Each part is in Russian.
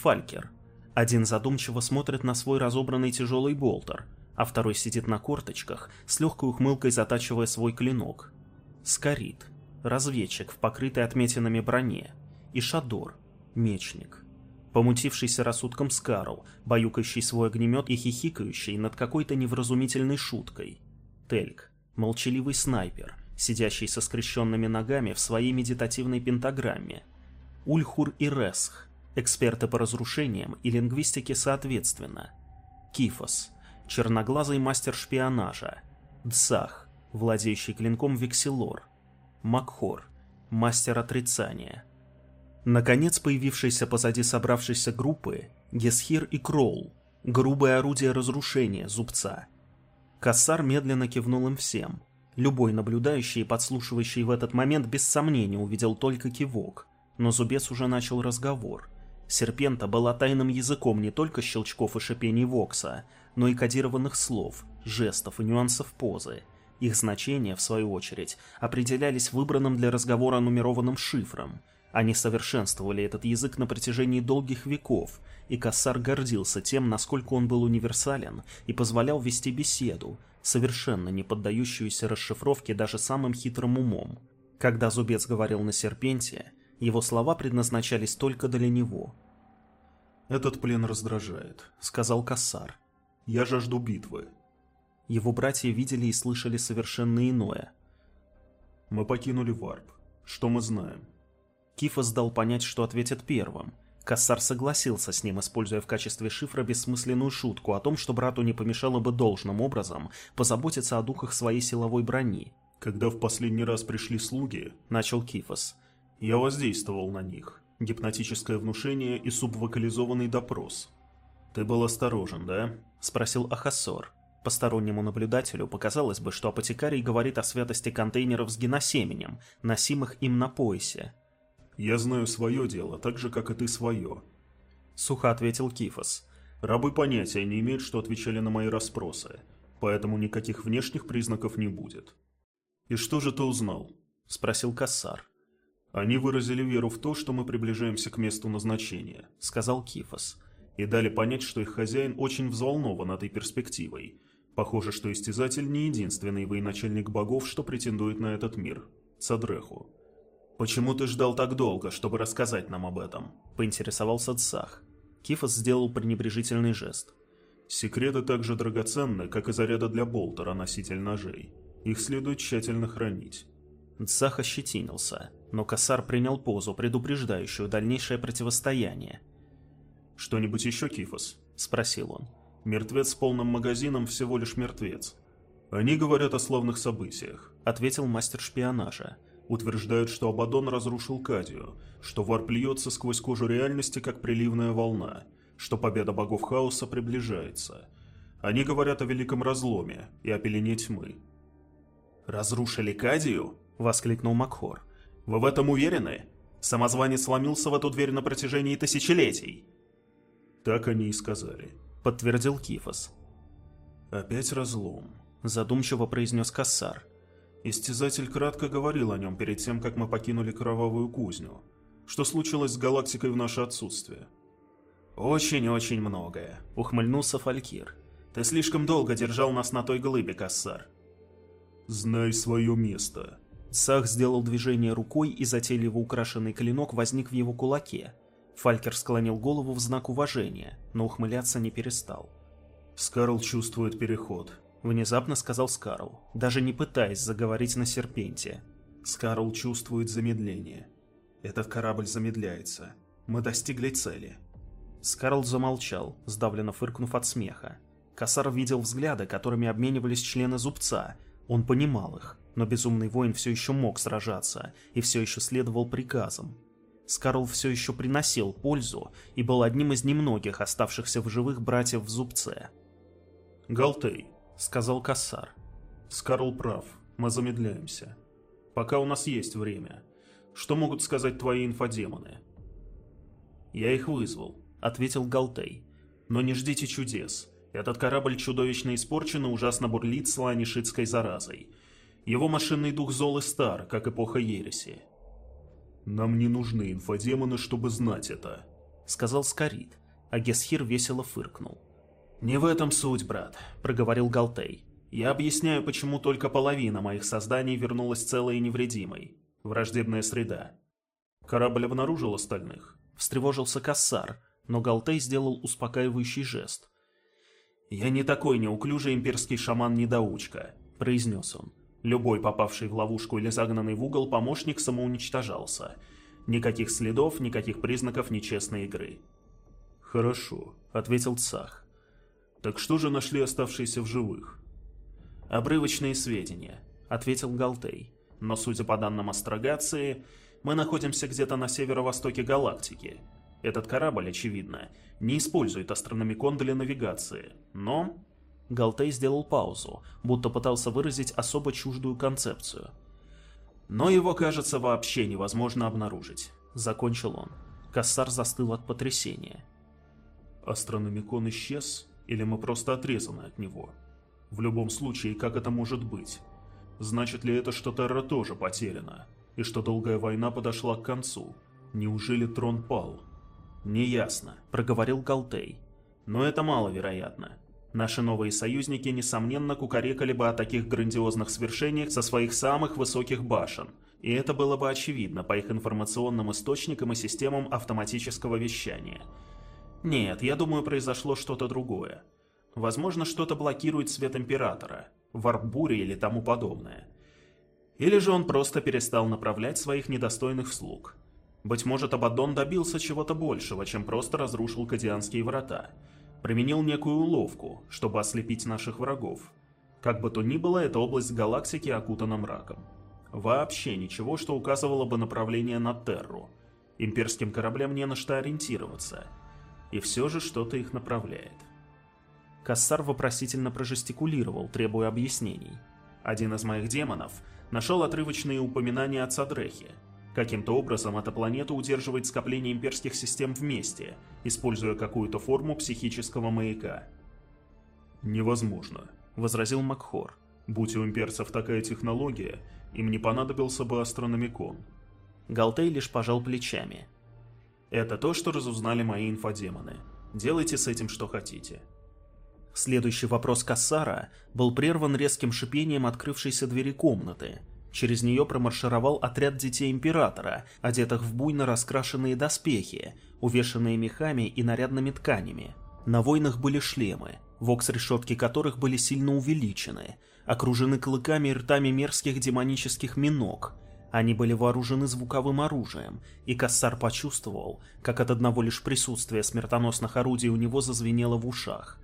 Фалькер. Один задумчиво смотрит на свой разобранный тяжелый болтер, а второй сидит на корточках, с легкой ухмылкой затачивая свой клинок. Скорит. Разведчик в покрытой отметинами броне. И Шадор. Мечник. Помутившийся рассудком Скарл, баюкающий свой огнемет и хихикающий над какой-то невразумительной шуткой. Тельк. Молчаливый снайпер, сидящий со скрещенными ногами в своей медитативной пентаграмме. Ульхур и Ресх, эксперты по разрушениям и лингвистике соответственно. Кифос, черноглазый мастер шпионажа. Дсах, владеющий клинком Вексилор. Макхор, мастер отрицания. Наконец появившиеся позади собравшейся группы Гесхир и Кроул, грубое орудие разрушения зубца. Кассар медленно кивнул им всем. Любой наблюдающий и подслушивающий в этот момент без сомнения увидел только кивок, но зубец уже начал разговор. Серпента была тайным языком не только щелчков и шипений Вокса, но и кодированных слов, жестов и нюансов позы. Их значения, в свою очередь, определялись выбранным для разговора нумерованным шифром – они совершенствовали этот язык на протяжении долгих веков, и Кассар гордился тем, насколько он был универсален и позволял вести беседу, совершенно не поддающуюся расшифровке даже самым хитрым умом. Когда Зубец говорил на серпенте, его слова предназначались только для него. «Этот плен раздражает», — сказал Кассар. «Я жажду битвы». Его братья видели и слышали совершенно иное. «Мы покинули Варп. Что мы знаем?» Кифос дал понять, что ответит первым. Кассар согласился с ним, используя в качестве шифра бессмысленную шутку о том, что брату не помешало бы должным образом позаботиться о духах своей силовой брони. «Когда в последний раз пришли слуги», — начал Кифос, — «я воздействовал на них. Гипнотическое внушение и субвокализованный допрос». «Ты был осторожен, да?» — спросил Ахасор. Постороннему наблюдателю показалось бы, что апотекарий говорит о святости контейнеров с геносеменем, носимых им на поясе. «Я знаю свое дело, так же, как и ты свое», — сухо ответил Кифос. «Рабы понятия не имеют, что отвечали на мои расспросы, поэтому никаких внешних признаков не будет». «И что же ты узнал?» — спросил Кассар. «Они выразили веру в то, что мы приближаемся к месту назначения», — сказал Кифос, «и дали понять, что их хозяин очень взволнован этой перспективой. Похоже, что Истязатель не единственный военачальник богов, что претендует на этот мир. Цадреху. «Почему ты ждал так долго, чтобы рассказать нам об этом?» – поинтересовался Цах. Кифос сделал пренебрежительный жест. «Секреты так же драгоценны, как и заряды для болтера, носитель ножей. Их следует тщательно хранить». Цах ощетинился, но Кассар принял позу, предупреждающую дальнейшее противостояние. «Что-нибудь еще, Кифос?» – спросил он. «Мертвец с полным магазином всего лишь мертвец». «Они говорят о славных событиях», – ответил мастер шпионажа. Утверждают, что Абадон разрушил Кадию, что вар плюется сквозь кожу реальности, как приливная волна, что победа богов хаоса приближается. Они говорят о великом разломе и о пелене тьмы. «Разрушили Кадию?» — воскликнул Макхор. «Вы в этом уверены? Самозванец сломился в эту дверь на протяжении тысячелетий!» «Так они и сказали», — подтвердил Кифос. «Опять разлом», — задумчиво произнес Кассар. Истязатель кратко говорил о нем перед тем, как мы покинули Кровавую Кузню. Что случилось с галактикой в наше отсутствие? «Очень-очень многое», — ухмыльнулся Фалькир. «Ты слишком долго держал нас на той глыбе, Кассар». «Знай свое место». Сах сделал движение рукой, и затейливо украшенный клинок возник в его кулаке. Фалькер склонил голову в знак уважения, но ухмыляться не перестал. «Скарл чувствует переход», Внезапно сказал Скарл, даже не пытаясь заговорить на серпенте. Скарл чувствует замедление. Этот корабль замедляется. Мы достигли цели. Скарл замолчал, сдавленно фыркнув от смеха. Косар видел взгляды, которыми обменивались члены зубца. Он понимал их, но безумный воин все еще мог сражаться и все еще следовал приказам. Скарл все еще приносил пользу и был одним из немногих оставшихся в живых братьев в зубце. «Галтей», сказал Кассар. Скарл прав, мы замедляемся. Пока у нас есть время. Что могут сказать твои инфодемоны? Я их вызвал, ответил Галтей. Но не ждите чудес. Этот корабль чудовищно испорчен и ужасно бурлит с ланишитской заразой. Его машинный дух зол и стар, как эпоха ереси. Нам не нужны инфодемоны, чтобы знать это, сказал Скорит, а Гесхир весело фыркнул. «Не в этом суть, брат», — проговорил Галтей. «Я объясняю, почему только половина моих созданий вернулась целой и невредимой. Враждебная среда. Корабль обнаружил остальных?» Встревожился Кассар, но Галтей сделал успокаивающий жест. «Я не такой неуклюжий имперский шаман-недоучка», — произнес он. Любой попавший в ловушку или загнанный в угол помощник самоуничтожался. Никаких следов, никаких признаков нечестной игры. «Хорошо», — ответил Цах. «Так что же нашли оставшиеся в живых?» «Обрывочные сведения», — ответил Галтей. «Но, судя по данным астрогации, мы находимся где-то на северо-востоке галактики. Этот корабль, очевидно, не использует астрономикон для навигации, но...» Галтей сделал паузу, будто пытался выразить особо чуждую концепцию. «Но его, кажется, вообще невозможно обнаружить», — закончил он. Кассар застыл от потрясения. «Астрономикон исчез?» Или мы просто отрезаны от него? В любом случае, как это может быть? Значит ли это, что Терра тоже потеряна? И что долгая война подошла к концу? Неужели трон пал? Неясно, проговорил Галтей. Но это маловероятно. Наши новые союзники, несомненно, кукарекали бы о таких грандиозных свершениях со своих самых высоких башен, и это было бы очевидно по их информационным источникам и системам автоматического вещания – нет, я думаю, произошло что-то другое. Возможно, что-то блокирует свет Императора, варп-бури или тому подобное. Или же он просто перестал направлять своих недостойных слуг. Быть может, Абаддон добился чего-то большего, чем просто разрушил Кадианские врата. Применил некую уловку, чтобы ослепить наших врагов. Как бы то ни было, эта область галактики окутана мраком. Вообще ничего, что указывало бы направление на Терру. Имперским кораблям не на что ориентироваться – и все же что-то их направляет. Кассар вопросительно прожестикулировал, требуя объяснений. Один из моих демонов нашел отрывочные упоминания о Цадрехе. Каким-то образом эта планета удерживает скопление имперских систем вместе, используя какую-то форму психического маяка. «Невозможно», — возразил Макхор. «Будь у имперцев такая технология, им не понадобился бы астрономикон». Галтей лишь пожал плечами — это то, что разузнали мои инфодемоны. Делайте с этим что хотите. Следующий вопрос Кассара был прерван резким шипением открывшейся двери комнаты. Через нее промаршировал отряд детей Императора, одетых в буйно раскрашенные доспехи, увешанные мехами и нарядными тканями. На войнах были шлемы, вокс-решетки которых были сильно увеличены, окружены клыками и ртами мерзких демонических миног, они были вооружены звуковым оружием, и Кассар почувствовал, как от одного лишь присутствия смертоносных орудий у него зазвенело в ушах.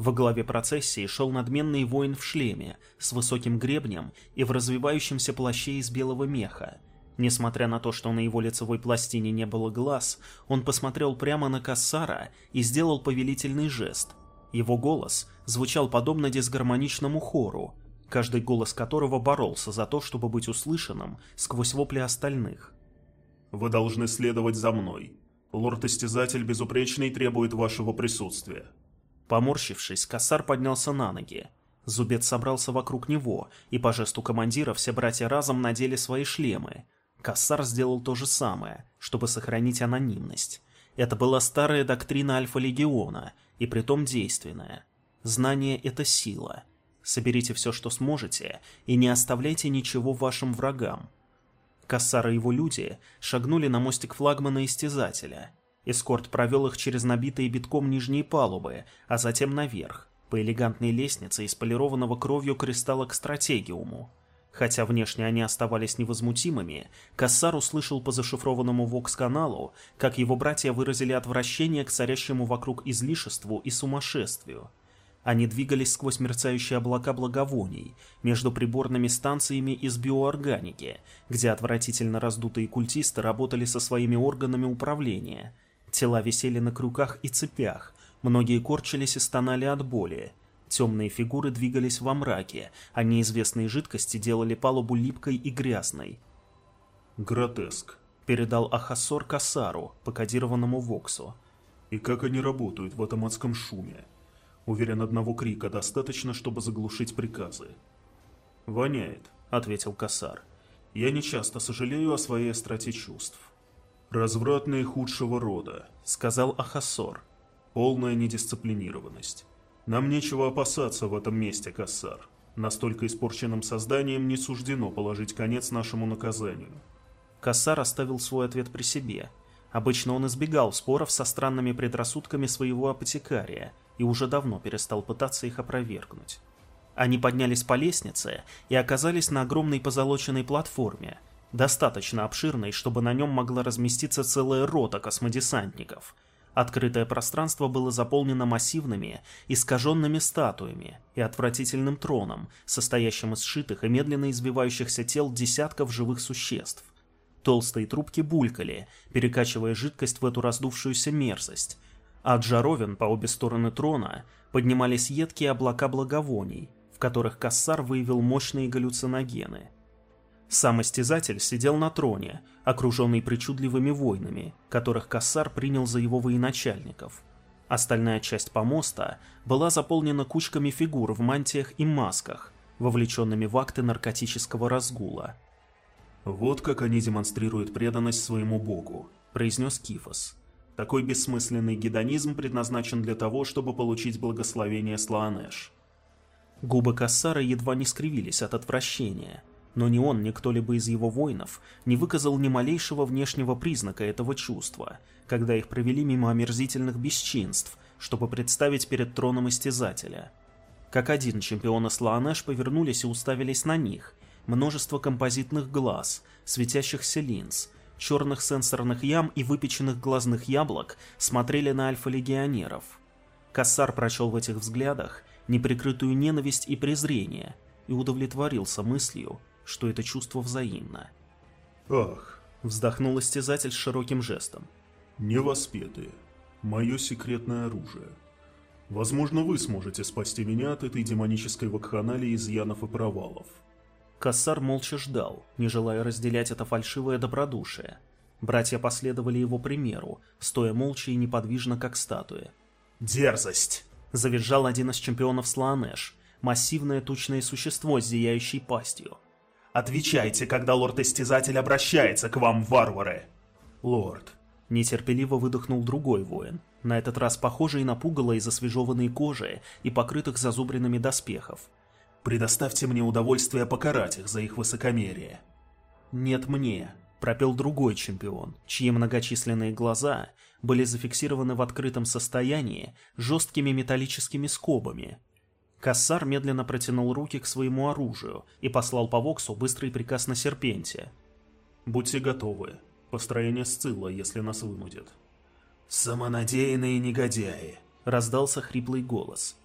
Во главе процессии шел надменный воин в шлеме, с высоким гребнем и в развивающемся плаще из белого меха. Несмотря на то, что на его лицевой пластине не было глаз, он посмотрел прямо на Кассара и сделал повелительный жест. Его голос звучал подобно дисгармоничному хору, каждый голос которого боролся за то, чтобы быть услышанным сквозь вопли остальных. «Вы должны следовать за мной. Лорд-истязатель безупречный требует вашего присутствия». Поморщившись, Кассар поднялся на ноги. Зубец собрался вокруг него, и по жесту командира все братья разом надели свои шлемы. Кассар сделал то же самое, чтобы сохранить анонимность. Это была старая доктрина Альфа-Легиона, и притом действенная. Знание — это сила — Соберите все, что сможете, и не оставляйте ничего вашим врагам. Кассар и его люди шагнули на мостик флагмана-истязателя. Эскорт провел их через набитые битком нижние палубы, а затем наверх, по элегантной лестнице из полированного кровью кристалла к стратегиуму. Хотя внешне они оставались невозмутимыми, Кассар услышал по зашифрованному Вокс-каналу, как его братья выразили отвращение к царящему вокруг излишеству и сумасшествию. Они двигались сквозь мерцающие облака благовоний, между приборными станциями из биоорганики, где отвратительно раздутые культисты работали со своими органами управления. Тела висели на крюках и цепях, многие корчились и стонали от боли. Темные фигуры двигались во мраке, а неизвестные жидкости делали палубу липкой и грязной. «Гротеск», — передал Ахасор Касару, по кодированному Воксу. «И как они работают в этом адском шуме?» Уверен, одного крика достаточно, чтобы заглушить приказы. «Воняет», — ответил Касар. «Я не часто сожалею о своей остроте чувств». «Развратные худшего рода», — сказал Ахасор. «Полная недисциплинированность. Нам нечего опасаться в этом месте, Кассар. Настолько испорченным созданием не суждено положить конец нашему наказанию». Кассар оставил свой ответ при себе. Обычно он избегал споров со странными предрассудками своего апотекария и уже давно перестал пытаться их опровергнуть. Они поднялись по лестнице и оказались на огромной позолоченной платформе, достаточно обширной, чтобы на нем могла разместиться целая рота космодесантников. Открытое пространство было заполнено массивными, искаженными статуями и отвратительным троном, состоящим из сшитых и медленно избивающихся тел десятков живых существ. Толстые трубки булькали, перекачивая жидкость в эту раздувшуюся мерзость. А от жаровин по обе стороны трона поднимались едкие облака благовоний, в которых Кассар выявил мощные галлюциногены. Сам истязатель сидел на троне, окруженный причудливыми воинами, которых Кассар принял за его военачальников. Остальная часть помоста была заполнена кучками фигур в мантиях и масках, вовлеченными в акты наркотического разгула – «Вот как они демонстрируют преданность своему богу», — произнес Кифос. «Такой бессмысленный гедонизм предназначен для того, чтобы получить благословение Слаанеш». Губы Кассара едва не скривились от отвращения, но ни он, ни кто-либо из его воинов не выказал ни малейшего внешнего признака этого чувства, когда их провели мимо омерзительных бесчинств, чтобы представить перед троном истязателя. Как один чемпионы Слаанеш повернулись и уставились на них, множество композитных глаз, светящихся линз, черных сенсорных ям и выпеченных глазных яблок смотрели на альфа-легионеров. Кассар прочел в этих взглядах неприкрытую ненависть и презрение и удовлетворился мыслью, что это чувство взаимно. «Ах!» — вздохнул истязатель с широким жестом. «Невоспетые. Мое секретное оружие. Возможно, вы сможете спасти меня от этой демонической вакханалии изъянов и провалов». Кассар молча ждал, не желая разделять это фальшивое добродушие. Братья последовали его примеру, стоя молча и неподвижно, как статуи. «Дерзость!» — завизжал один из чемпионов Слаанеш, массивное тучное существо с зияющей пастью. «Отвечайте, когда лорд-истязатель обращается к вам, варвары!» «Лорд!» — нетерпеливо выдохнул другой воин, на этот раз похожий на пугало из освежеванной кожи и покрытых зазубринами доспехов. Предоставьте мне удовольствие покарать их за их высокомерие. Нет мне, пропел другой чемпион, чьи многочисленные глаза были зафиксированы в открытом состоянии жесткими металлическими скобами. Кассар медленно протянул руки к своему оружию и послал по Воксу быстрый приказ на серпенте. «Будьте готовы. Построение Сцилла, если нас вынудят». «Самонадеянные негодяи!» — раздался хриплый голос.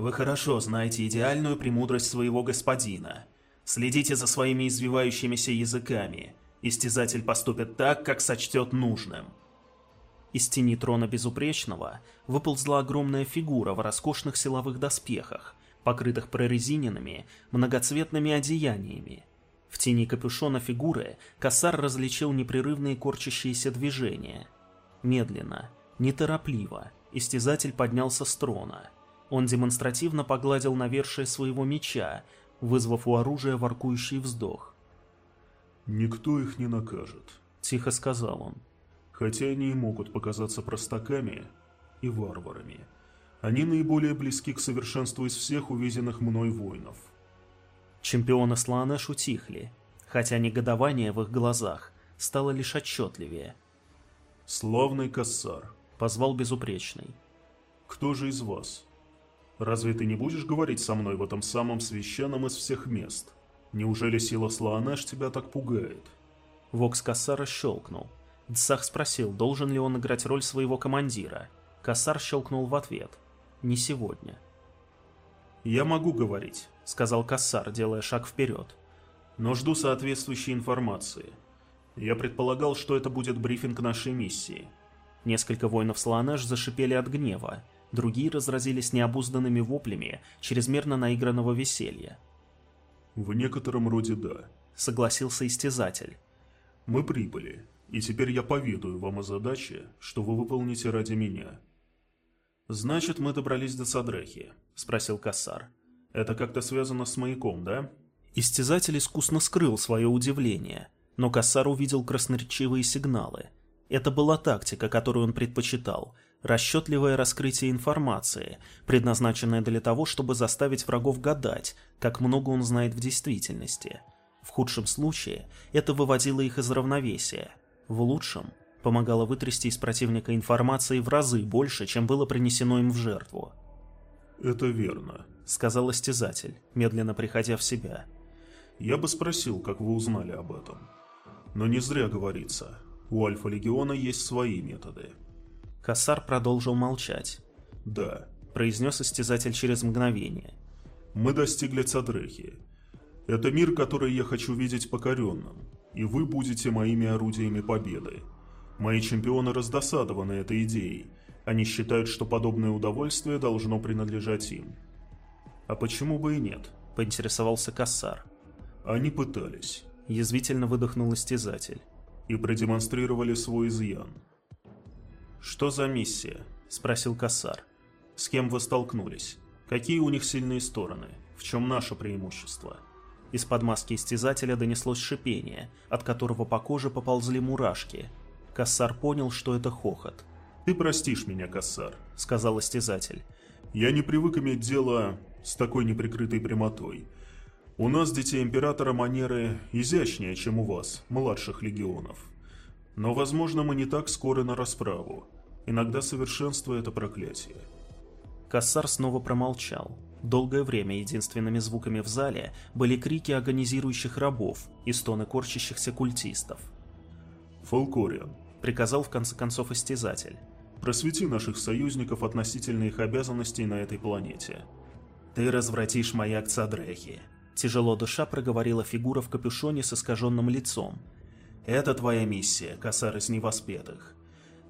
Вы хорошо знаете идеальную премудрость своего господина. Следите за своими извивающимися языками. Истязатель поступит так, как сочтет нужным. Из тени трона Безупречного выползла огромная фигура в роскошных силовых доспехах, покрытых прорезиненными, многоцветными одеяниями. В тени капюшона фигуры Кассар различил непрерывные корчащиеся движения. Медленно, неторопливо, истязатель поднялся с трона — он демонстративно погладил навершие своего меча, вызвав у оружия воркующий вздох. «Никто их не накажет», — тихо сказал он. «Хотя они и могут показаться простаками и варварами. Они наиболее близки к совершенству из всех увиденных мной воинов». Чемпионы Слаанеш утихли, хотя негодование в их глазах стало лишь отчетливее. «Славный Кассар», — позвал Безупречный. «Кто же из вас?» Разве ты не будешь говорить со мной в этом самом священном из всех мест? Неужели сила Слаанеш тебя так пугает?» Вокс Кассара щелкнул. Дсах спросил, должен ли он играть роль своего командира. Кассар щелкнул в ответ. «Не сегодня». «Я могу говорить», — сказал Кассар, делая шаг вперед. «Но жду соответствующей информации. Я предполагал, что это будет брифинг нашей миссии». Несколько воинов Слаанеш зашипели от гнева, другие разразились необузданными воплями чрезмерно наигранного веселья. «В некотором роде да», — согласился истязатель. «Мы прибыли, и теперь я поведаю вам о задаче, что вы выполните ради меня». «Значит, мы добрались до Садрехи», — спросил Кассар. «Это как-то связано с маяком, да?» Истязатель искусно скрыл свое удивление, но Кассар увидел красноречивые сигналы. Это была тактика, которую он предпочитал, расчетливое раскрытие информации, предназначенное для того, чтобы заставить врагов гадать, как много он знает в действительности. В худшем случае это выводило их из равновесия. В лучшем помогало вытрясти из противника информации в разы больше, чем было принесено им в жертву. «Это верно», — сказал истязатель, медленно приходя в себя. «Я бы спросил, как вы узнали об этом. Но не зря говорится, у Альфа-Легиона есть свои методы». Кассар продолжил молчать. «Да», — произнес истязатель через мгновение. «Мы достигли Цадрехи. Это мир, который я хочу видеть покоренным, и вы будете моими орудиями победы. Мои чемпионы раздосадованы этой идеей. Они считают, что подобное удовольствие должно принадлежать им. «А почему бы и нет?» – поинтересовался Кассар. «Они пытались», – язвительно выдохнул истязатель. «И продемонстрировали свой изъян». «Что за миссия?» – спросил Кассар. «С кем вы столкнулись? Какие у них сильные стороны? В чем наше преимущество?» Из-под маски истязателя донеслось шипение, от которого по коже поползли мурашки – Кассар понял, что это хохот. «Ты простишь меня, Кассар», — сказал истязатель. «Я не привык иметь дело с такой неприкрытой прямотой. У нас, детей Императора, манеры изящнее, чем у вас, младших легионов. Но, возможно, мы не так скоро на расправу. Иногда совершенство — это проклятие». Кассар снова промолчал. Долгое время единственными звуками в зале были крики агонизирующих рабов и стоны корчащихся культистов. «Фолкориан», — приказал в конце концов истязатель. «Просвети наших союзников относительно их обязанностей на этой планете». «Ты развратишь маяк Цадрехи», — тяжело душа проговорила фигура в капюшоне с искаженным лицом. «Это твоя миссия, косар из невоспетых.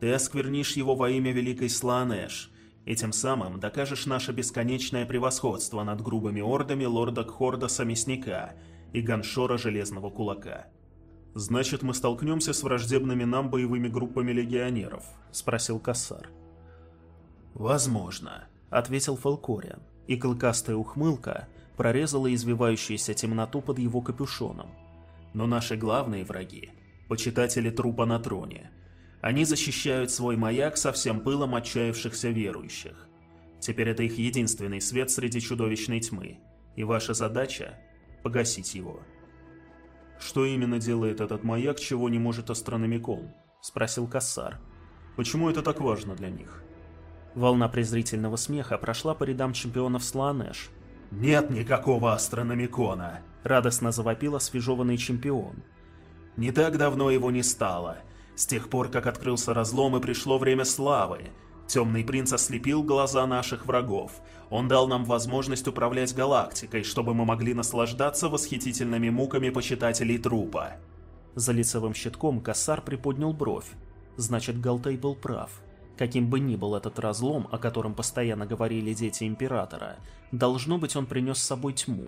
Ты осквернишь его во имя Великой Слаанеш, и тем самым докажешь наше бесконечное превосходство над грубыми ордами лорда Кхордаса Мясника и Ганшора Железного Кулака». «Значит, мы столкнемся с враждебными нам боевыми группами легионеров?» — спросил Кассар. «Возможно», — ответил Фалкориан, и клыкастая ухмылка прорезала извивающуюся темноту под его капюшоном. «Но наши главные враги — почитатели трупа на троне. Они защищают свой маяк со всем пылом отчаявшихся верующих. Теперь это их единственный свет среди чудовищной тьмы, и ваша задача — погасить его». «Что именно делает этот маяк, чего не может астрономикон?» – спросил Кассар. «Почему это так важно для них?» Волна презрительного смеха прошла по рядам чемпионов Сланеш. «Нет никакого астрономикона!» – радостно завопил освежеванный чемпион. «Не так давно его не стало. С тех пор, как открылся разлом и пришло время славы, Темный принц ослепил глаза наших врагов. Он дал нам возможность управлять галактикой, чтобы мы могли наслаждаться восхитительными муками почитателей трупа. За лицевым щитком Кассар приподнял бровь. Значит, Галтей был прав. Каким бы ни был этот разлом, о котором постоянно говорили дети Императора, должно быть он принес с собой тьму.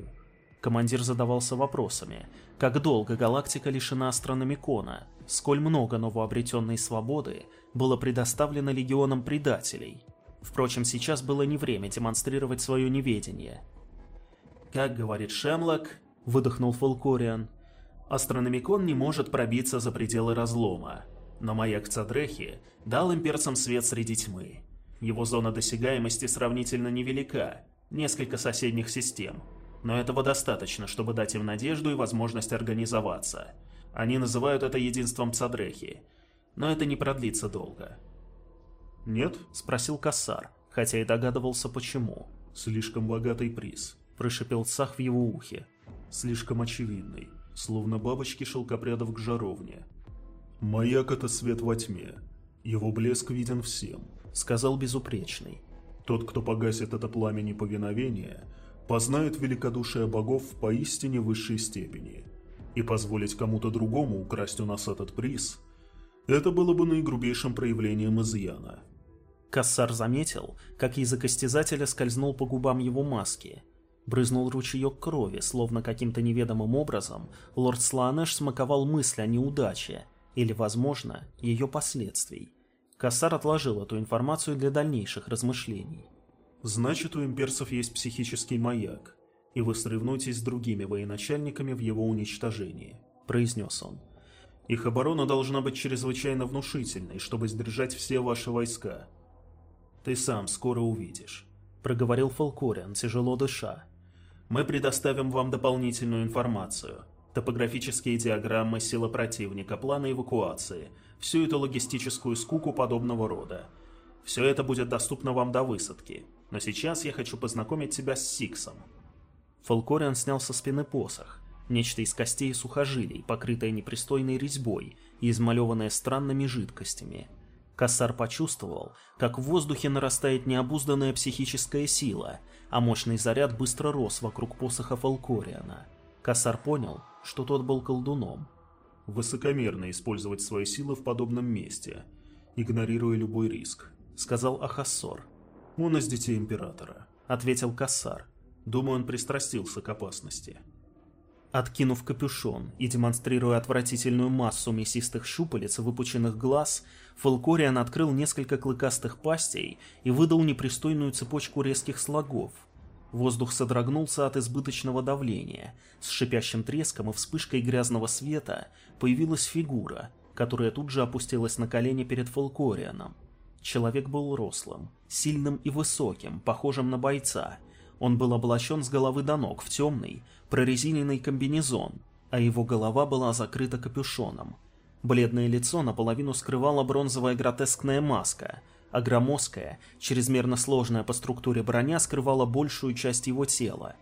Командир задавался вопросами. Как долго галактика лишена астрономикона? Сколь много новообретенной свободы было предоставлено легионам предателей? Впрочем, сейчас было не время демонстрировать свое неведение. «Как говорит Шемлок», — выдохнул Фолкориан, — «астрономикон не может пробиться за пределы разлома, но маяк Цадрехи дал имперцам свет среди тьмы. Его зона досягаемости сравнительно невелика, несколько соседних систем, но этого достаточно, чтобы дать им надежду и возможность организоваться. Они называют это единством Цадрехи, но это не продлится долго. «Нет?» – спросил Кассар, хотя и догадывался почему. «Слишком богатый приз», – прошипел Сах в его ухе. «Слишком очевидный, словно бабочки шелкопрядов к жаровне. Маяк — это свет во тьме. Его блеск виден всем», — сказал безупречный. «Тот, кто погасит это пламя неповиновения, познает великодушие богов в поистине высшей степени. И позволить кому-то другому украсть у нас этот приз – это было бы наигрубейшим проявлением изъяна. Кассар заметил, как язык истязателя скользнул по губам его маски. Брызнул ручеек крови, словно каким-то неведомым образом лорд Слаанеш смаковал мысль о неудаче, или, возможно, ее последствий. Кассар отложил эту информацию для дальнейших размышлений. Значит, у имперцев есть психический маяк, и вы соревнуетесь с другими военачальниками в его уничтожении, произнес он. Их оборона должна быть чрезвычайно внушительной, чтобы сдержать все ваши войска. Ты сам скоро увидишь, проговорил Фолкориан, тяжело дыша. Мы предоставим вам дополнительную информацию. Топографические диаграммы, сила противника, планы эвакуации, всю эту логистическую скуку подобного рода. Все это будет доступно вам до высадки. Но сейчас я хочу познакомить тебя с Сиксом. Фолкориан снял со спины посох. Нечто из костей и сухожилий, покрытое непристойной резьбой и измалеванное странными жидкостями. Кассар почувствовал, как в воздухе нарастает необузданная психическая сила, а мощный заряд быстро рос вокруг посоха Фолкориана. Кассар понял, что тот был колдуном. «Высокомерно использовать свои силы в подобном месте, игнорируя любой риск», — сказал Ахассор. «Он из детей Императора», — ответил Кассар. «Думаю, он пристрастился к опасности». Откинув капюшон и демонстрируя отвратительную массу мясистых щупалец и выпученных глаз, Фалкориан открыл несколько клыкастых пастей и выдал непристойную цепочку резких слогов. Воздух содрогнулся от избыточного давления. С шипящим треском и вспышкой грязного света появилась фигура, которая тут же опустилась на колени перед Фалкорианом. Человек был рослым, сильным и высоким, похожим на бойца — он был облачен с головы до ног в темный, прорезиненный комбинезон, а его голова была закрыта капюшоном. Бледное лицо наполовину скрывала бронзовая гротескная маска, а громоздкая, чрезмерно сложная по структуре броня скрывала большую часть его тела.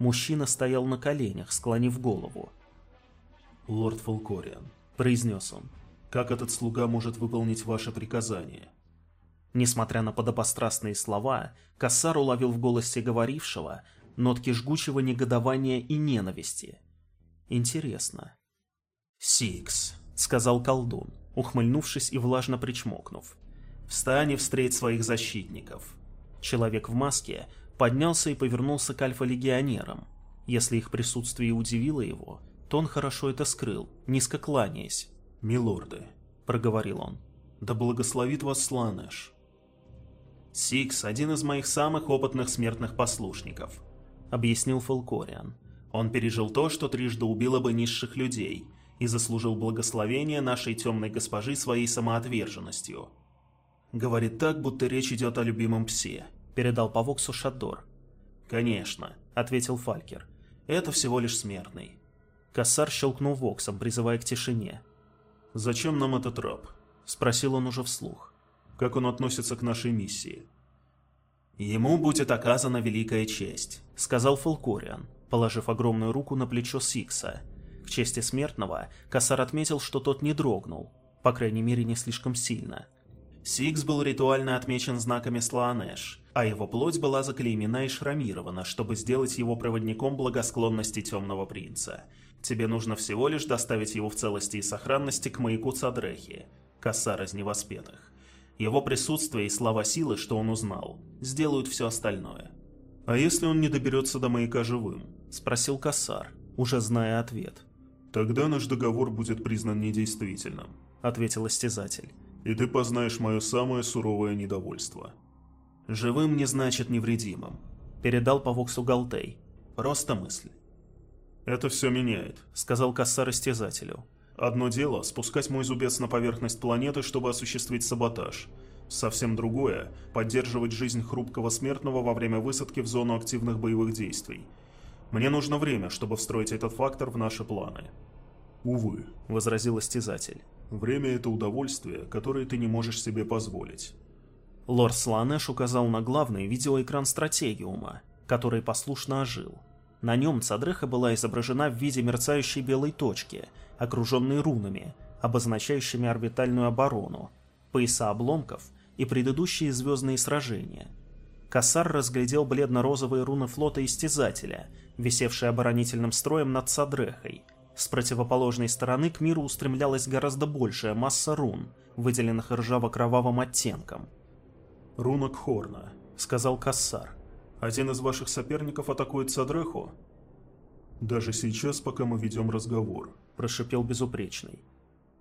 Мужчина стоял на коленях, склонив голову. «Лорд Фолкориан», — произнес он, — «как этот слуга может выполнить ваше приказание?» Несмотря на подобострастные слова, Кассар уловил в голосе говорившего нотки жгучего негодования и ненависти. Интересно. «Сикс», — сказал колдун, ухмыльнувшись и влажно причмокнув. «Встань и встреть своих защитников». Человек в маске поднялся и повернулся к альфа-легионерам. Если их присутствие удивило его, то он хорошо это скрыл, низко кланяясь. «Милорды», — проговорил он, — «да благословит вас Сланеш». «Сикс – один из моих самых опытных смертных послушников», – объяснил Фолкориан. «Он пережил то, что трижды убило бы низших людей, и заслужил благословение нашей темной госпожи своей самоотверженностью». «Говорит так, будто речь идет о любимом псе», – передал по Воксу Шаддор. «Конечно», – ответил Фалькер. «Это всего лишь смертный». Кассар щелкнул Воксом, призывая к тишине. «Зачем нам этот раб?» – спросил он уже вслух как он относится к нашей миссии. «Ему будет оказана великая честь», — сказал Фолкориан, положив огромную руку на плечо Сикса. К чести смертного, Кассар отметил, что тот не дрогнул, по крайней мере не слишком сильно. Сикс был ритуально отмечен знаками Слаанеш, а его плоть была заклеймена и шрамирована, чтобы сделать его проводником благосклонности Темного Принца. Тебе нужно всего лишь доставить его в целости и сохранности к маяку Цадрехи, Кассар из невоспетых. Его присутствие и слова силы, что он узнал, сделают все остальное. «А если он не доберется до маяка живым?» – спросил Кассар, уже зная ответ. «Тогда наш договор будет признан недействительным», – ответил истязатель. «И ты познаешь мое самое суровое недовольство». «Живым не значит невредимым», – передал по Воксу Галтей. «Просто мысль». «Это все меняет», – сказал Кассар истязателю. Одно дело – спускать мой зубец на поверхность планеты, чтобы осуществить саботаж. Совсем другое – поддерживать жизнь хрупкого смертного во время высадки в зону активных боевых действий. Мне нужно время, чтобы встроить этот фактор в наши планы. «Увы», – возразил истязатель. «Время – это удовольствие, которое ты не можешь себе позволить». Лорд Сланеш указал на главный видеоэкран стратегиума, который послушно ожил. На нем Цадреха была изображена в виде мерцающей белой точки, окруженной рунами, обозначающими орбитальную оборону, пояса обломков и предыдущие звездные сражения. Кассар разглядел бледно-розовые руны флота Истязателя, висевшие оборонительным строем над Цадрехой. С противоположной стороны к миру устремлялась гораздо большая масса рун, выделенных ржаво-кровавым оттенком. «Руна Кхорна», — сказал Кассар. Один из ваших соперников атакует Садреху?» «Даже сейчас, пока мы ведем разговор», – прошипел Безупречный.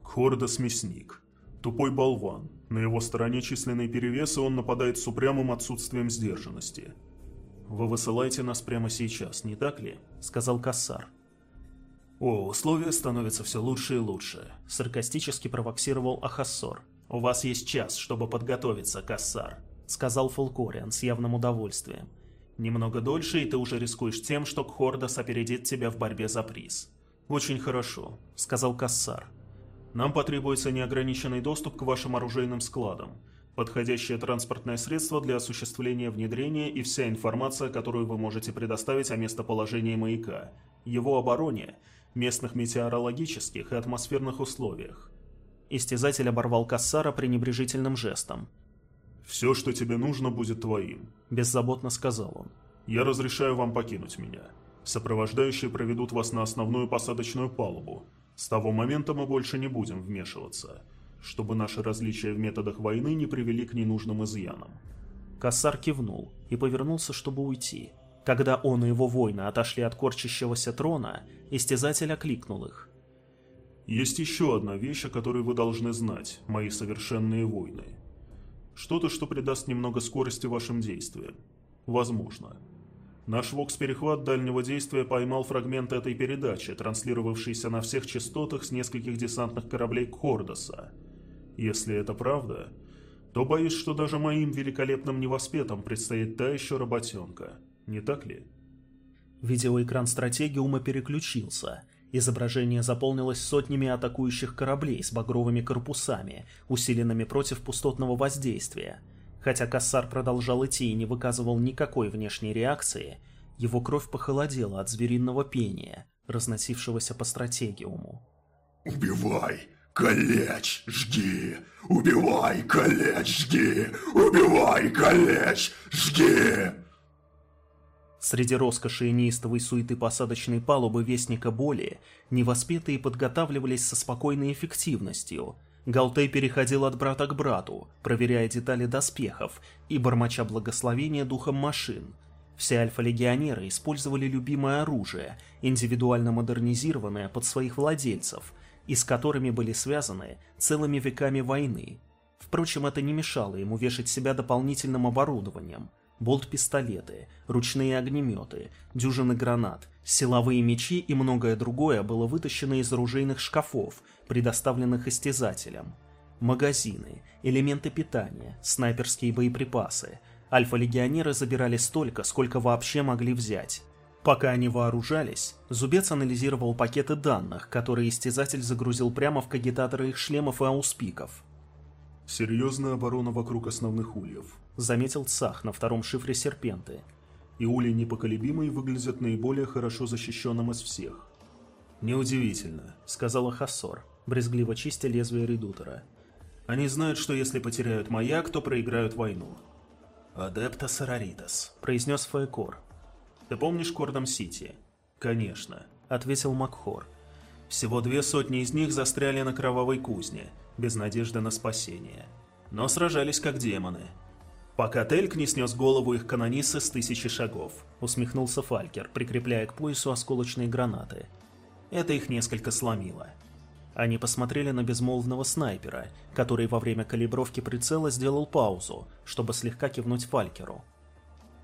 «Хордас – мясник. Тупой болван. На его стороне численный перевес, и он нападает с упрямым отсутствием сдержанности». «Вы высылаете нас прямо сейчас, не так ли?» – сказал Кассар. «О, условия становятся все лучше и лучше», — саркастически провоксировал Ахассор. «У вас есть час, чтобы подготовиться, Кассар», — сказал Фолкориан с явным удовольствием. «Немного дольше, и ты уже рискуешь тем, что Кхордас опередит тебя в борьбе за приз». «Очень хорошо», — сказал Кассар. «Нам потребуется неограниченный доступ к вашим оружейным складам, подходящее транспортное средство для осуществления внедрения и вся информация, которую вы можете предоставить о местоположении маяка, его обороне, местных метеорологических и атмосферных условиях. Истязатель оборвал Кассара пренебрежительным жестом. «Все, что тебе нужно, будет твоим», – беззаботно сказал он. «Я разрешаю вам покинуть меня. Сопровождающие проведут вас на основную посадочную палубу. С того момента мы больше не будем вмешиваться, чтобы наши различия в методах войны не привели к ненужным изъянам». Кассар кивнул и повернулся, чтобы уйти. Когда он и его воины отошли от корчащегося трона, истязатель окликнул их. «Есть еще одна вещь, о которой вы должны знать, мои совершенные воины. Что-то, что придаст немного скорости вашим действиям. Возможно. Наш вокс-перехват дальнего действия поймал фрагмент этой передачи, транслировавшийся на всех частотах с нескольких десантных кораблей Кордоса. Если это правда, то боюсь, что даже моим великолепным невоспетам предстоит та еще работенка не так ли? Видеоэкран стратегиума переключился. Изображение заполнилось сотнями атакующих кораблей с багровыми корпусами, усиленными против пустотного воздействия. Хотя Кассар продолжал идти и не выказывал никакой внешней реакции, его кровь похолодела от звериного пения, разносившегося по стратегиуму. «Убивай! Калечь! Жги! Убивай! Калечь! Жги! Убивай! Калечь! Жги!» Среди роскоши и неистовой суеты посадочной палубы Вестника Боли невоспетые подготавливались со спокойной эффективностью. Галтей переходил от брата к брату, проверяя детали доспехов и бормоча благословения духом машин. Все альфа-легионеры использовали любимое оружие, индивидуально модернизированное под своих владельцев, и с которыми были связаны целыми веками войны. Впрочем, это не мешало ему вешать себя дополнительным оборудованием – болт-пистолеты, ручные огнеметы, дюжины гранат, силовые мечи и многое другое было вытащено из оружейных шкафов, предоставленных истязателям. Магазины, элементы питания, снайперские боеприпасы. Альфа-легионеры забирали столько, сколько вообще могли взять. Пока они вооружались, Зубец анализировал пакеты данных, которые истязатель загрузил прямо в кагитаторы их шлемов и ауспиков. «Серьезная оборона вокруг основных ульев», заметил Цах на втором шифре серпенты. И ули непоколебимые выглядят наиболее хорошо защищенным из всех. «Неудивительно», — сказала Хассор, брезгливо чистя лезвие редутора. «Они знают, что если потеряют маяк, то проиграют войну». «Адепта Сараритас», — произнес Фаекор. «Ты помнишь Кордом-Сити?» «Конечно», — ответил Макхор. «Всего две сотни из них застряли на кровавой кузне, без надежды на спасение. Но сражались как демоны, пока Тельк не снес голову их канониса с тысячи шагов», — усмехнулся Фалькер, прикрепляя к поясу осколочные гранаты. Это их несколько сломило. Они посмотрели на безмолвного снайпера, который во время калибровки прицела сделал паузу, чтобы слегка кивнуть Фалькеру.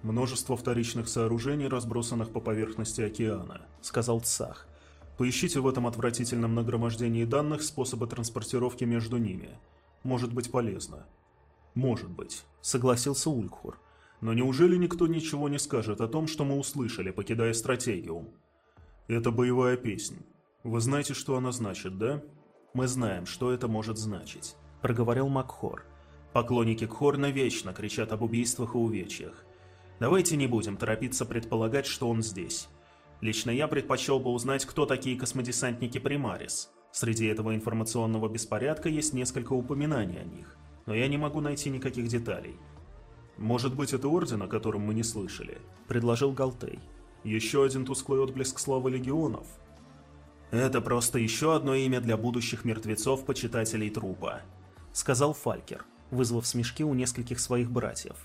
«Множество вторичных сооружений, разбросанных по поверхности океана», — сказал Цах. «Поищите в этом отвратительном нагромождении данных способы транспортировки между ними. Может быть полезно». «Может быть», — согласился Улькхур. «Но неужели никто ничего не скажет о том, что мы услышали, покидая стратегиум? Это боевая песнь. Вы знаете, что она значит, да?» «Мы знаем, что это может значить», — проговорил Макхор. «Поклонники Кхорна вечно кричат об убийствах и увечьях. Давайте не будем торопиться предполагать, что он здесь. Лично я предпочел бы узнать, кто такие космодесантники Примарис. Среди этого информационного беспорядка есть несколько упоминаний о них но я не могу найти никаких деталей. «Может быть, это Орден, о котором мы не слышали?» – предложил Галтей. «Еще один тусклый отблеск славы легионов». «Это просто еще одно имя для будущих мертвецов-почитателей трупа», – сказал Фалькер, вызвав смешки у нескольких своих братьев.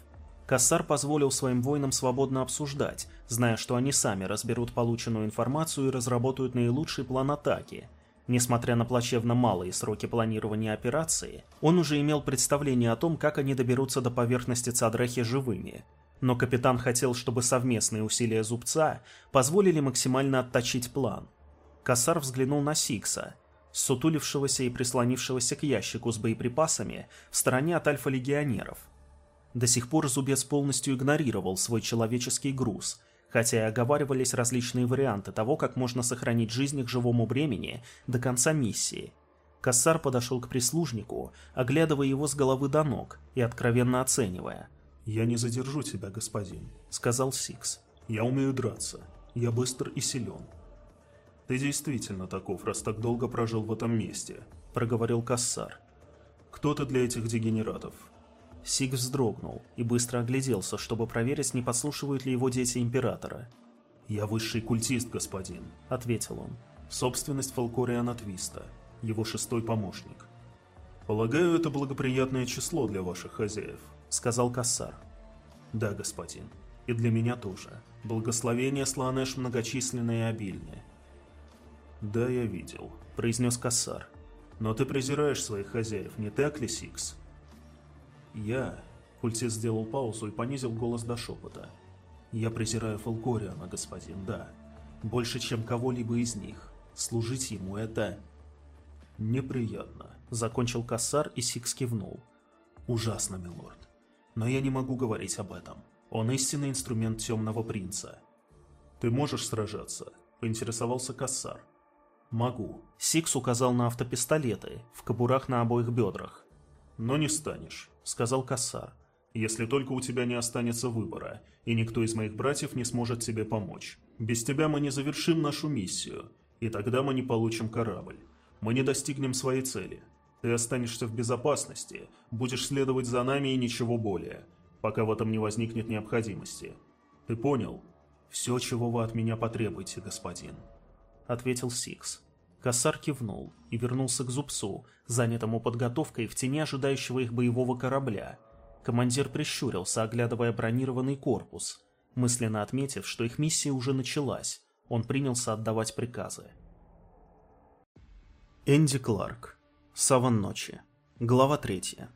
Кассар позволил своим воинам свободно обсуждать, зная, что они сами разберут полученную информацию и разработают наилучший план атаки – Несмотря на плачевно малые сроки планирования операции, он уже имел представление о том, как они доберутся до поверхности Цадрахи живыми. Но капитан хотел, чтобы совместные усилия Зубца позволили максимально отточить план. Кассар взглянул на Сикса, сутулившегося и прислонившегося к ящику с боеприпасами в стороне от альфа-легионеров. До сих пор Зубец полностью игнорировал свой человеческий груз, хотя и оговаривались различные варианты того, как можно сохранить жизнь к живому времени до конца миссии. Кассар подошел к прислужнику, оглядывая его с головы до ног и откровенно оценивая. «Я не задержу тебя, господин», — сказал Сикс. «Я умею драться. Я быстр и силен. «Ты действительно таков, раз так долго прожил в этом месте», — проговорил Кассар. «Кто ты для этих дегенератов?» Сиг вздрогнул и быстро огляделся, чтобы проверить, не подслушивают ли его дети Императора. «Я высший культист, господин», — ответил он. «Собственность Фалкориана Твиста, его шестой помощник». «Полагаю, это благоприятное число для ваших хозяев», — сказал Кассар. «Да, господин. И для меня тоже. Благословения Сланеш многочисленные и обильные. «Да, я видел», — произнес Кассар. «Но ты презираешь своих хозяев, не так ли, Сикс?» «Я...» — Культис сделал паузу и понизил голос до шепота. «Я презираю Фалкориана, господин, да. Больше, чем кого-либо из них. Служить ему — это...» «Неприятно», — закончил Кассар и Сикс кивнул. «Ужасно, милорд. Но я не могу говорить об этом. Он истинный инструмент Темного Принца». «Ты можешь сражаться?» — поинтересовался Кассар. «Могу». Сикс указал на автопистолеты, в кобурах на обоих бедрах. «Но не станешь», — сказал Кассар. «Если только у тебя не останется выбора, и никто из моих братьев не сможет тебе помочь. Без тебя мы не завершим нашу миссию, и тогда мы не получим корабль. Мы не достигнем своей цели. Ты останешься в безопасности, будешь следовать за нами и ничего более, пока в этом не возникнет необходимости. Ты понял? Все, чего вы от меня потребуете, господин» ответил Сикс. Кассар кивнул и вернулся к Зубцу, занятому подготовкой в тени ожидающего их боевого корабля. Командир прищурился, оглядывая бронированный корпус. Мысленно отметив, что их миссия уже началась, он принялся отдавать приказы. Энди Кларк. Саван ночи. Глава третья.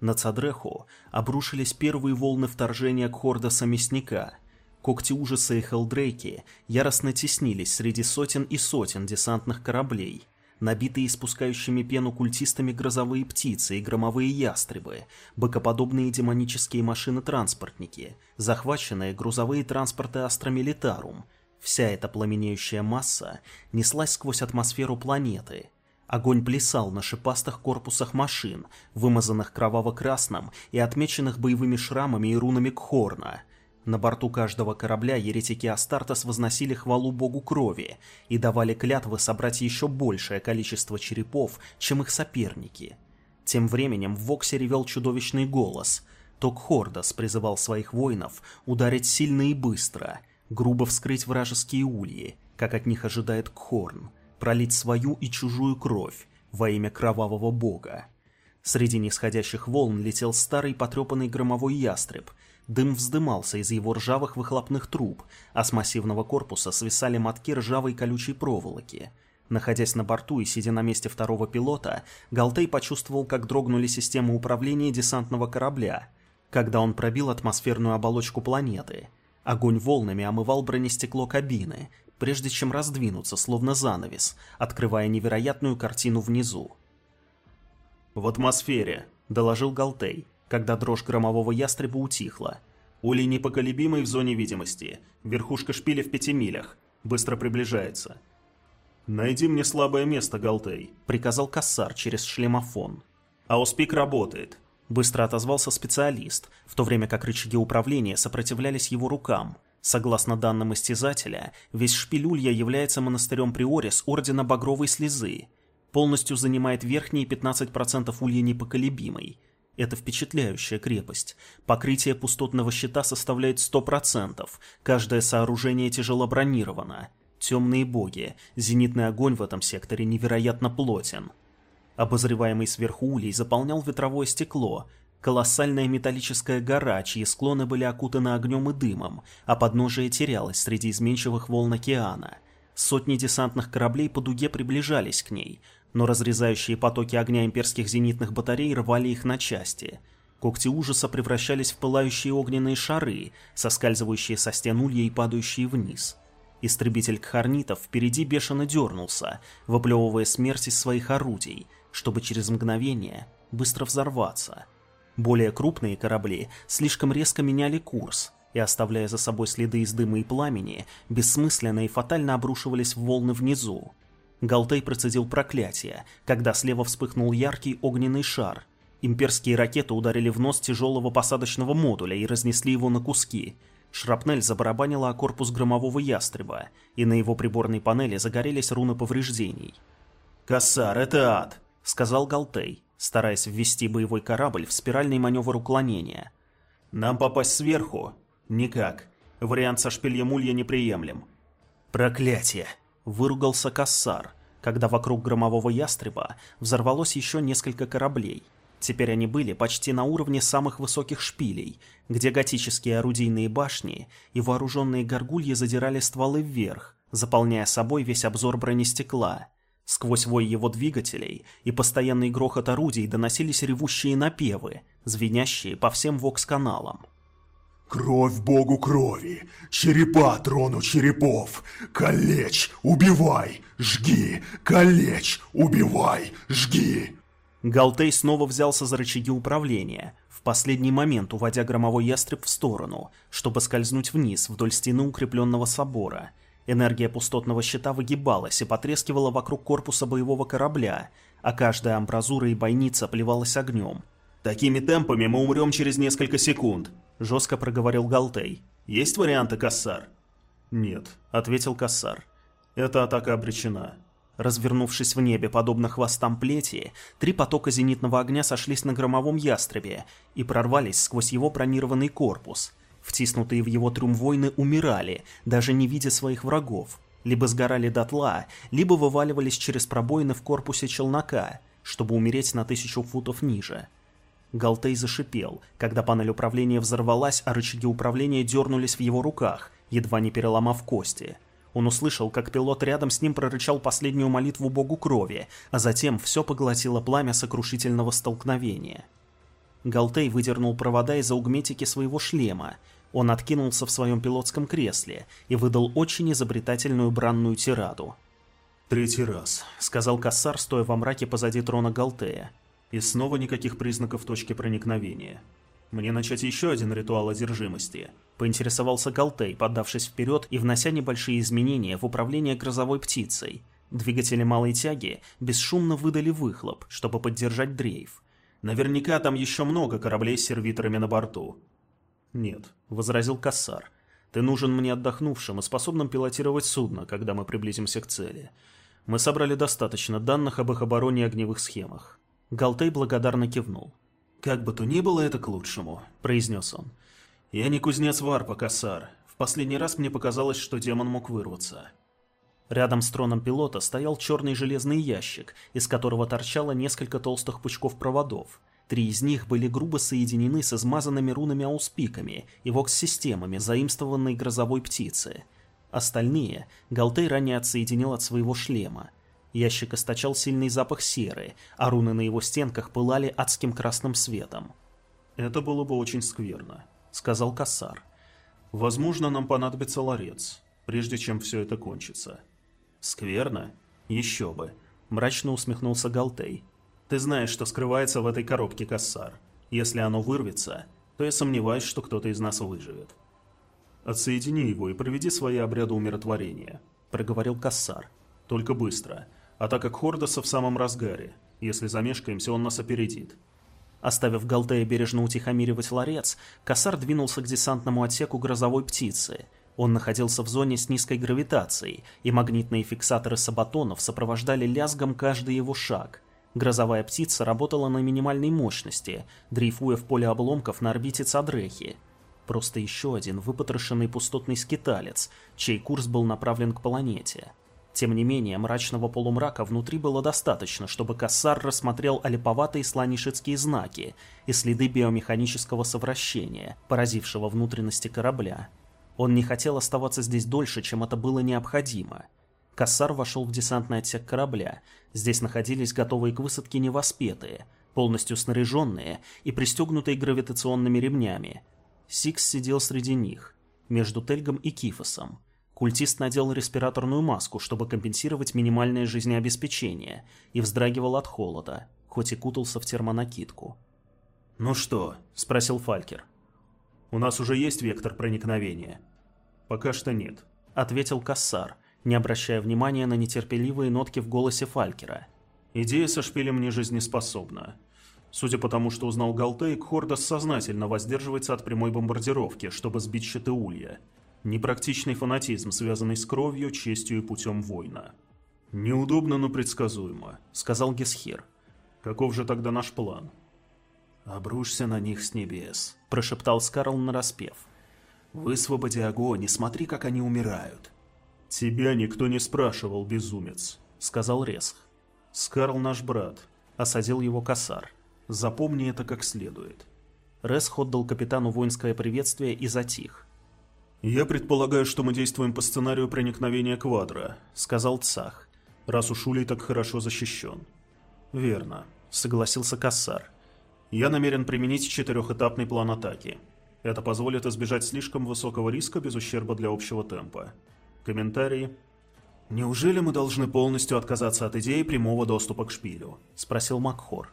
На Цадреху обрушились первые волны вторжения к Хордоса Мясника – Когти ужаса и хелдрейки яростно теснились среди сотен и сотен десантных кораблей. Набитые испускающими пену культистами грозовые птицы и громовые ястребы, быкоподобные демонические машины-транспортники, захваченные грузовые транспорты Астра Милитарум. Вся эта пламенеющая масса неслась сквозь атмосферу планеты. Огонь плясал на шипастых корпусах машин, вымазанных кроваво-красным и отмеченных боевыми шрамами и рунами Кхорна – на борту каждого корабля еретики Астартес возносили хвалу богу крови и давали клятвы собрать еще большее количество черепов, чем их соперники. Тем временем в Воксе ревел чудовищный голос. Ток Хордас призывал своих воинов ударить сильно и быстро, грубо вскрыть вражеские ульи, как от них ожидает Кхорн, пролить свою и чужую кровь во имя кровавого бога. Среди нисходящих волн летел старый потрепанный громовой ястреб — Дым вздымался из его ржавых выхлопных труб, а с массивного корпуса свисали мотки ржавой колючей проволоки. Находясь на борту и сидя на месте второго пилота, Галтей почувствовал, как дрогнули системы управления десантного корабля, когда он пробил атмосферную оболочку планеты. Огонь волнами омывал бронестекло кабины, прежде чем раздвинуться, словно занавес, открывая невероятную картину внизу. «В атмосфере», — доложил Галтей когда дрожь громового ястреба утихла. Улей непоколебимый в зоне видимости. Верхушка шпиля в пяти милях. Быстро приближается. «Найди мне слабое место, Галтей», — приказал Кассар через шлемофон. «Ауспик работает», — быстро отозвался специалист, в то время как рычаги управления сопротивлялись его рукам. Согласно данным истязателя, весь шпиль Улья является монастырем Приорис Ордена Багровой Слезы. Полностью занимает верхние 15% Улья Непоколебимой. Это впечатляющая крепость. Покрытие пустотного щита составляет 100%. Каждое сооружение тяжело бронировано. Темные боги. Зенитный огонь в этом секторе невероятно плотен. Обозреваемый сверху улей заполнял ветровое стекло. Колоссальная металлическая гора, чьи склоны были окутаны огнем и дымом, а подножие терялось среди изменчивых волн океана. Сотни десантных кораблей по дуге приближались к ней – но разрезающие потоки огня имперских зенитных батарей рвали их на части. Когти ужаса превращались в пылающие огненные шары, соскальзывающие со стен улья и падающие вниз. Истребитель кхарнитов впереди бешено дернулся, выплевывая смерть из своих орудий, чтобы через мгновение быстро взорваться. Более крупные корабли слишком резко меняли курс и, оставляя за собой следы из дыма и пламени, бессмысленно и фатально обрушивались в волны внизу. Галтей процедил проклятие, когда слева вспыхнул яркий огненный шар. Имперские ракеты ударили в нос тяжелого посадочного модуля и разнесли его на куски – Шрапнель забарабанила о корпус громового ястреба, и на его приборной панели загорелись руны повреждений. «Кассар, это ад!» — сказал Галтей, стараясь ввести боевой корабль в спиральный маневр уклонения. «Нам попасть сверху? Никак. Вариант со шпильем неприемлем». «Проклятие!» — выругался Кассар, когда вокруг громового ястреба взорвалось еще несколько кораблей — Теперь они были почти на уровне самых высоких шпилей, где готические орудийные башни и вооруженные горгульи задирали стволы вверх, заполняя собой весь обзор бронестекла. Сквозь вой его двигателей и постоянный грохот орудий доносились ревущие напевы, звенящие по всем вокс-каналам. «Кровь богу крови! Черепа трону черепов! Калечь, убивай, жги! Калечь, убивай, жги!» Галтей снова взялся за рычаги управления, в последний момент уводя громовой ястреб в сторону, чтобы скользнуть вниз вдоль стены укрепленного собора. Энергия пустотного щита выгибалась и потрескивала вокруг корпуса боевого корабля, а каждая амбразура и бойница плевалась огнем. «Такими темпами мы умрем через несколько секунд», — жестко проговорил Галтей. «Есть варианты, Кассар?» «Нет», — ответил Кассар. «Эта атака обречена. Развернувшись в небе, подобно хвостам плети, три потока зенитного огня сошлись на громовом ястребе и прорвались сквозь его бронированный корпус. Втиснутые в его трюм войны умирали, даже не видя своих врагов. Либо сгорали дотла, либо вываливались через пробоины в корпусе челнока, чтобы умереть на тысячу футов ниже. Галтей зашипел, когда панель управления взорвалась, а рычаги управления дернулись в его руках, едва не переломав кости – он услышал, как пилот рядом с ним прорычал последнюю молитву богу крови, а затем все поглотило пламя сокрушительного столкновения. Галтей выдернул провода из аугметики своего шлема. Он откинулся в своем пилотском кресле и выдал очень изобретательную бранную тираду. «Третий раз», — сказал Кассар, стоя во мраке позади трона Галтея. «И снова никаких признаков точки проникновения. Мне начать еще один ритуал одержимости?» Поинтересовался Галтей, поддавшись вперед и внося небольшие изменения в управление грозовой птицей. Двигатели малой тяги бесшумно выдали выхлоп, чтобы поддержать дрейф. Наверняка там еще много кораблей с сервиторами на борту. «Нет», — возразил Кассар. «Ты нужен мне отдохнувшим и способным пилотировать судно, когда мы приблизимся к цели. Мы собрали достаточно данных об их обороне и огневых схемах». Галтей благодарно кивнул. «Как бы то ни было, это к лучшему», — произнес он. «Я не кузнец Варпа, Кассар. В последний раз мне показалось, что демон мог вырваться». Рядом с троном пилота стоял черный железный ящик, из которого торчало несколько толстых пучков проводов. Три из них были грубо соединены с измазанными рунами ауспиками и вокс-системами заимствованной грозовой птицы. Остальные Галтей ранее отсоединил от своего шлема. Ящик источал сильный запах серы, а руны на его стенках пылали адским красным светом. «Это было бы очень скверно», — сказал Кассар. «Возможно, нам понадобится ларец, прежде чем все это кончится». «Скверно? Еще бы!» — мрачно усмехнулся Галтей. «Ты знаешь, что скрывается в этой коробке Кассар. Если оно вырвется, то я сомневаюсь, что кто-то из нас выживет». «Отсоедини его и проведи свои обряды умиротворения», — проговорил Кассар. «Только быстро, а так как Хордоса в самом разгаре. Если замешкаемся, он нас опередит. Оставив Галтея бережно утихомиривать ларец, Косар двинулся к десантному отсеку грозовой птицы. Он находился в зоне с низкой гравитацией, и магнитные фиксаторы сабатонов сопровождали лязгом каждый его шаг. Грозовая птица работала на минимальной мощности, дрейфуя в поле обломков на орбите Цадрехи. Просто еще один выпотрошенный пустотный скиталец, чей курс был направлен к планете. Тем не менее, мрачного полумрака внутри было достаточно, чтобы Кассар рассмотрел олиповатые слонишецкие знаки и следы биомеханического совращения, поразившего внутренности корабля. Он не хотел оставаться здесь дольше, чем это было необходимо. Кассар вошел в десантный отсек корабля. Здесь находились готовые к высадке невоспетые, полностью снаряженные и пристегнутые гравитационными ремнями. Сикс сидел среди них, между Тельгом и Кифосом. Культист надел респираторную маску, чтобы компенсировать минимальное жизнеобеспечение, и вздрагивал от холода, хоть и кутался в термонакидку. «Ну что?» – спросил Фалькер. «У нас уже есть вектор проникновения?» «Пока что нет», – ответил Кассар, не обращая внимания на нетерпеливые нотки в голосе Фалькера. «Идея со шпилем не жизнеспособна. Судя по тому, что узнал Галтейк, Хордос сознательно воздерживается от прямой бомбардировки, чтобы сбить щиты Улья. Непрактичный фанатизм, связанный с кровью, честью и путем воина. «Неудобно, но предсказуемо», — сказал Гесхир. «Каков же тогда наш план?» «Обрушься на них с небес», — прошептал Скарл нараспев. «Высвободи огонь и смотри, как они умирают». «Тебя никто не спрашивал, безумец», — сказал Ресх. «Скарл наш брат», — осадил его косар. Запомни это как следует. Ресх отдал капитану воинское приветствие и затих. «Я предполагаю, что мы действуем по сценарию проникновения квадра», — сказал Цах, раз уж Улей так хорошо защищен. «Верно», — согласился Кассар. «Я намерен применить четырехэтапный план атаки. Это позволит избежать слишком высокого риска без ущерба для общего темпа. Комментарии?» «Неужели мы должны полностью отказаться от идеи прямого доступа к шпилю?» — спросил Макхор.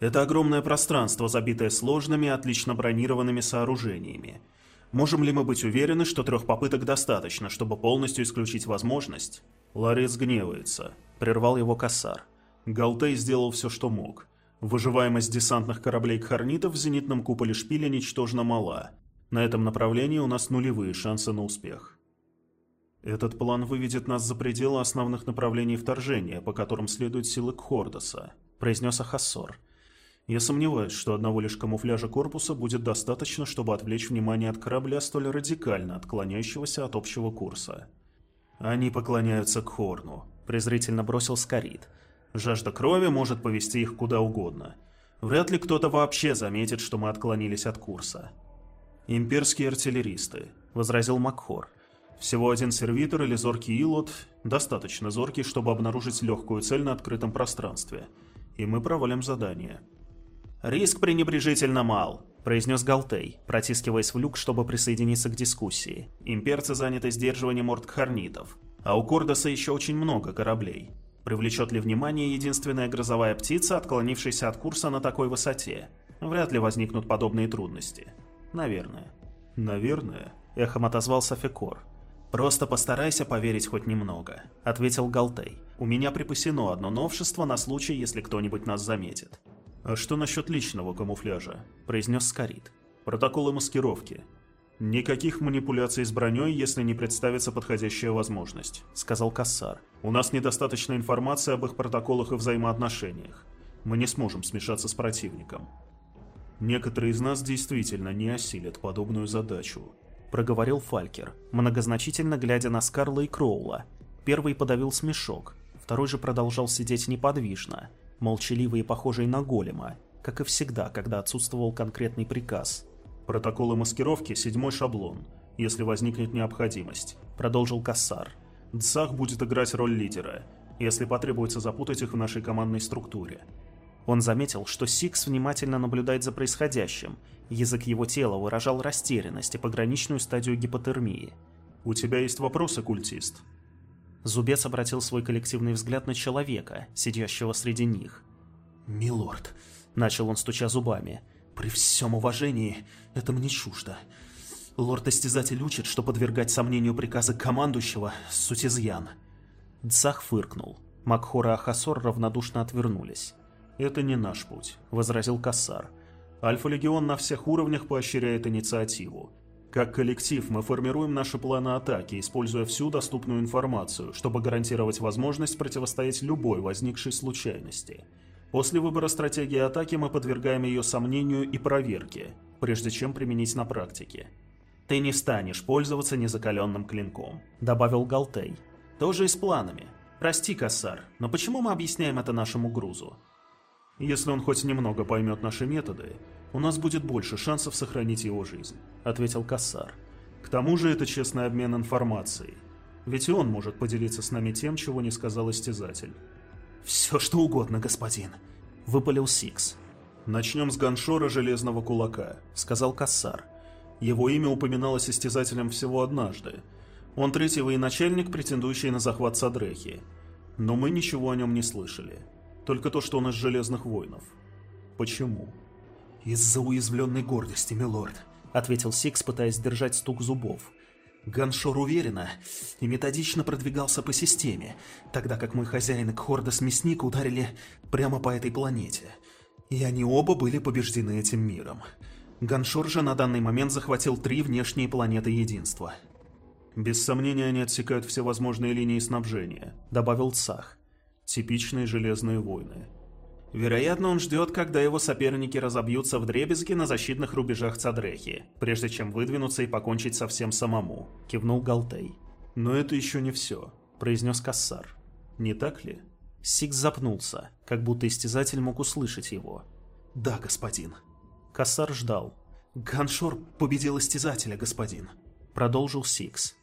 Это огромное пространство, забитое сложными, отлично бронированными сооружениями. Можем ли мы быть уверены, что трех попыток достаточно, чтобы полностью исключить возможность? Ларец гневается. Прервал его Кассар. Галтей сделал все, что мог. Выживаемость десантных кораблей Кхарнитов в зенитном куполе шпиля ничтожно мала. На этом направлении у нас нулевые шансы на успех. Этот план выведет нас за пределы основных направлений вторжения, по которым следуют силы Кхордоса, произнес Ахассор. Я сомневаюсь, что одного лишь камуфляжа корпуса будет достаточно, чтобы отвлечь внимание от корабля столь радикально отклоняющегося от общего курса. Они поклоняются к Хорну, презрительно бросил Скорит. Жажда крови может повести их куда угодно. Вряд ли кто-то вообще заметит, что мы отклонились от курса. «Имперские артиллеристы», — возразил Макхор. «Всего один сервитор или зоркий илот, достаточно зоркий, чтобы обнаружить легкую цель на открытом пространстве. И мы провалим задание». «Риск пренебрежительно мал», — произнес Галтей, протискиваясь в люк, чтобы присоединиться к дискуссии. «Имперцы заняты сдерживанием ордхарнитов, а у Кордоса еще очень много кораблей. Привлечет ли внимание единственная грозовая птица, отклонившаяся от курса на такой высоте? Вряд ли возникнут подобные трудности. Наверное». «Наверное», — эхом отозвался Фекор. «Просто постарайся поверить хоть немного», — ответил Галтей. «У меня припасено одно новшество на случай, если кто-нибудь нас заметит». «А что насчет личного камуфляжа?» – произнес Скорит. «Протоколы маскировки. Никаких манипуляций с броней, если не представится подходящая возможность», – сказал Кассар. «У нас недостаточно информации об их протоколах и взаимоотношениях. Мы не сможем смешаться с противником». «Некоторые из нас действительно не осилят подобную задачу», – проговорил Фалькер, многозначительно глядя на Скарла и Кроула. Первый подавил смешок, второй же продолжал сидеть неподвижно – молчаливый и похожий на голема, как и всегда, когда отсутствовал конкретный приказ. «Протоколы маскировки – седьмой шаблон, если возникнет необходимость», – продолжил Кассар. «Дсах будет играть роль лидера, если потребуется запутать их в нашей командной структуре». Он заметил, что Сикс внимательно наблюдает за происходящим, язык его тела выражал растерянность и пограничную стадию гипотермии. «У тебя есть вопросы, культист?» Зубец обратил свой коллективный взгляд на человека, сидящего среди них. «Милорд», — начал он, стуча зубами, — «при всем уважении, это мне чуждо. Лорд-истязатель учит, что подвергать сомнению приказы командующего — суть изъян». Дзах фыркнул. Макхор и Ахасор равнодушно отвернулись. «Это не наш путь», — возразил Кассар. «Альфа-легион на всех уровнях поощряет инициативу. Как коллектив мы формируем наши планы атаки, используя всю доступную информацию, чтобы гарантировать возможность противостоять любой возникшей случайности. После выбора стратегии атаки мы подвергаем ее сомнению и проверке, прежде чем применить на практике. «Ты не станешь пользоваться незакаленным клинком», — добавил Галтей. «Тоже и с планами. Прости, Кассар, но почему мы объясняем это нашему грузу?» «Если он хоть немного поймет наши методы, у нас будет больше шансов сохранить его жизнь», — ответил Кассар. «К тому же это честный обмен информацией. Ведь и он может поделиться с нами тем, чего не сказал истязатель». «Все что угодно, господин», — выпалил Сикс. «Начнем с Ганшора Железного Кулака», — сказал Кассар. Его имя упоминалось истязателем всего однажды. Он третий военачальник, претендующий на захват Садрехи. Но мы ничего о нем не слышали. Только то, что он из Железных Воинов. Почему? «Из-за уязвленной гордости, милорд», — ответил Сикс, пытаясь сдержать стук зубов. Ганшор уверенно и методично продвигался по системе, тогда как мой хозяин и Кхордас Мясник ударили прямо по этой планете. И они оба были побеждены этим миром. Ганшор же на данный момент захватил три внешние планеты Единства. «Без сомнения они отсекают все возможные линии снабжения», — добавил Цах. «Типичные Железные войны». Вероятно, он ждет, когда его соперники разобьются в дребезги на защитных рубежах Цадрехи, прежде чем выдвинуться и покончить со всем самому», — кивнул Галтей. «Но это еще не все», — произнес Кассар. «Не так ли?» Сикс запнулся, как будто истязатель мог услышать его. «Да, господин». Кассар ждал. «Ганшор победил истязателя, господин», — продолжил Сикс.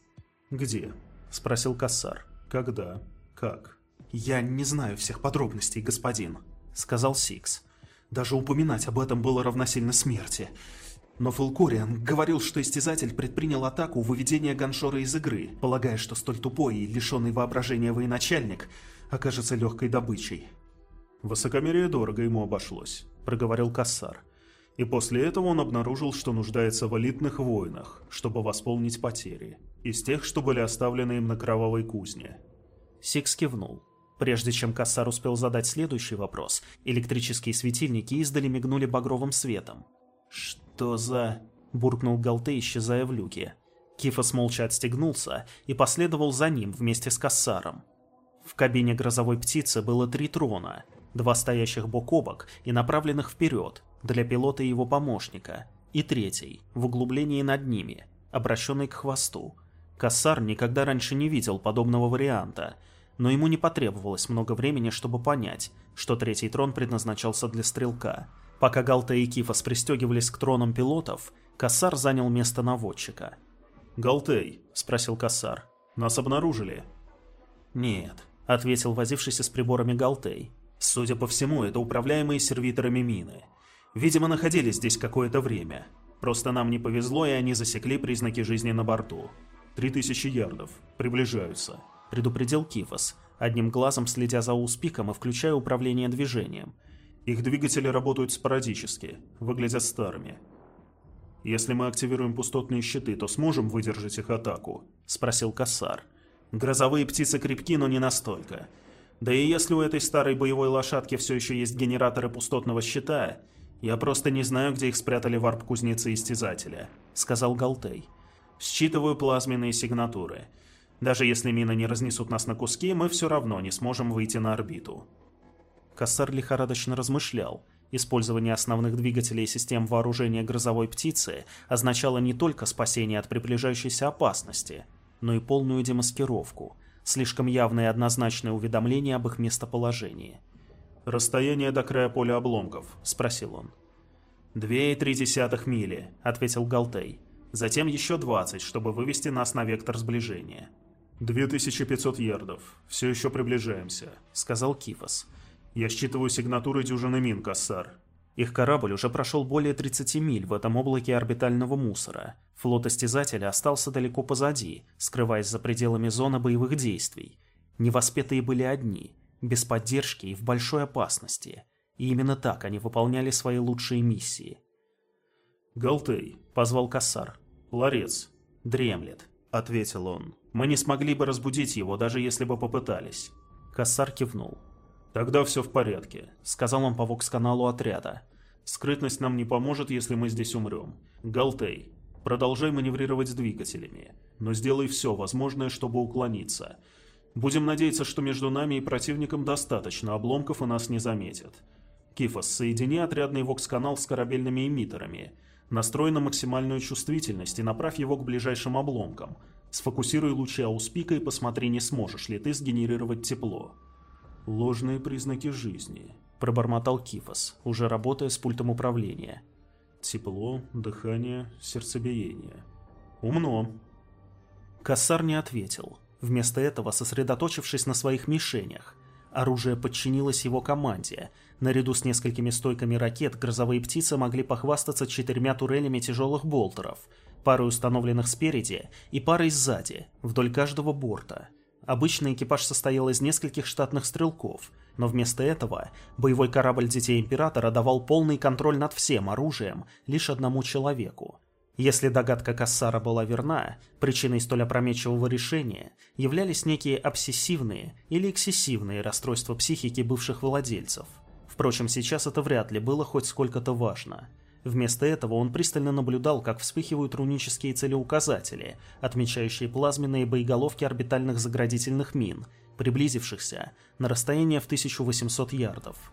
«Где?» — спросил Кассар. «Когда? Как?» «Я не знаю всех подробностей, господин», — сказал Сикс. «Даже упоминать об этом было равносильно смерти. Но Фулкориан говорил, что Истязатель предпринял атаку для выведения Ганшора из игры, полагая, что столь тупой и лишенный воображения военачальник окажется легкой добычей». «Высокомерие дорого ему обошлось», — проговорил Кассар. И после этого он обнаружил, что нуждается в элитных воинах, чтобы восполнить потери, из тех, что были оставлены им на кровавой кузне. Сикс кивнул. Прежде чем Кассар успел задать следующий вопрос, электрические светильники издали мигнули багровым светом. «Что за...» – буркнул Галте, исчезая в люке. Кифос молча отстегнулся и последовал за ним вместе с Кассаром. В кабине грозовой птицы было три трона, два стоящих бок о бок и направленных вперед, для пилота и его помощника, и третий, в углублении над ними, обращенный к хвосту. Кассар никогда раньше не видел подобного варианта – но ему не потребовалось много времени, чтобы понять, что третий трон предназначался для стрелка. Пока Галта и Кифос пристегивались к тронам пилотов, Кассар занял место наводчика. «Галтей», — спросил Кассар, — «нас обнаружили?» «Нет», — ответил возившийся с приборами Галтей. «Судя по всему, это управляемые сервиторами мины. Видимо, находились здесь какое-то время. Просто нам не повезло, и они засекли признаки жизни на борту. Три тысячи ярдов. Приближаются» предупредил Кифос, одним глазом следя за Успиком и включая управление движением. Их двигатели работают спорадически, выглядят старыми. «Если мы активируем пустотные щиты, то сможем выдержать их атаку?» – спросил Кассар. «Грозовые птицы крепки, но не настолько. Да и если у этой старой боевой лошадки все еще есть генераторы пустотного щита, я просто не знаю, где их спрятали варп-кузнецы-истязателя», – сказал Галтей. «Считываю плазменные сигнатуры». Даже если мины не разнесут нас на куски, мы все равно не сможем выйти на орбиту. Кассар лихорадочно размышлял. Использование основных двигателей систем вооружения грозовой птицы означало не только спасение от приближающейся опасности, но и полную демаскировку, слишком явное и однозначное уведомление об их местоположении. «Расстояние до края поля обломков?» – спросил он. «Две и три десятых мили», – ответил Галтей. «Затем еще двадцать, чтобы вывести нас на вектор сближения». 2500 ярдов. Все еще приближаемся», — сказал Кифос. «Я считываю сигнатуры дюжины мин, Кассар». Их корабль уже прошел более 30 миль в этом облаке орбитального мусора. Флот Истязателя остался далеко позади, скрываясь за пределами зоны боевых действий. Невоспетые были одни, без поддержки и в большой опасности. И именно так они выполняли свои лучшие миссии. «Галтей», — позвал Кассар. «Ларец». «Дремлет», — ответил он. Мы не смогли бы разбудить его, даже если бы попытались. Кассар кивнул. «Тогда все в порядке», — сказал он по вокс-каналу отряда. «Скрытность нам не поможет, если мы здесь умрем. Галтей, продолжай маневрировать двигателями, но сделай все возможное, чтобы уклониться. Будем надеяться, что между нами и противником достаточно обломков и нас не заметят. Кифос, соедини отрядный вокс-канал с корабельными эмиттерами. Настрой на максимальную чувствительность и направь его к ближайшим обломкам — Сфокусируй лучи ауспика и посмотри, не сможешь ли ты сгенерировать тепло. Ложные признаки жизни, пробормотал Кифос, уже работая с пультом управления. Тепло, дыхание, сердцебиение. Умно. Кассар не ответил, вместо этого сосредоточившись на своих мишенях. Оружие подчинилось его команде. Наряду с несколькими стойками ракет грозовые птицы могли похвастаться четырьмя турелями тяжелых болтеров – парой установленных спереди и парой сзади, вдоль каждого борта. Обычно экипаж состоял из нескольких штатных стрелков, но вместо этого боевой корабль Детей Императора давал полный контроль над всем оружием лишь одному человеку. Если догадка Кассара была верна, причиной столь опрометчивого решения являлись некие обсессивные или эксцессивные расстройства психики бывших владельцев. Впрочем, сейчас это вряд ли было хоть сколько-то важно – Вместо этого он пристально наблюдал, как вспыхивают рунические целеуказатели, отмечающие плазменные боеголовки орбитальных заградительных мин, приблизившихся на расстояние в 1800 ярдов.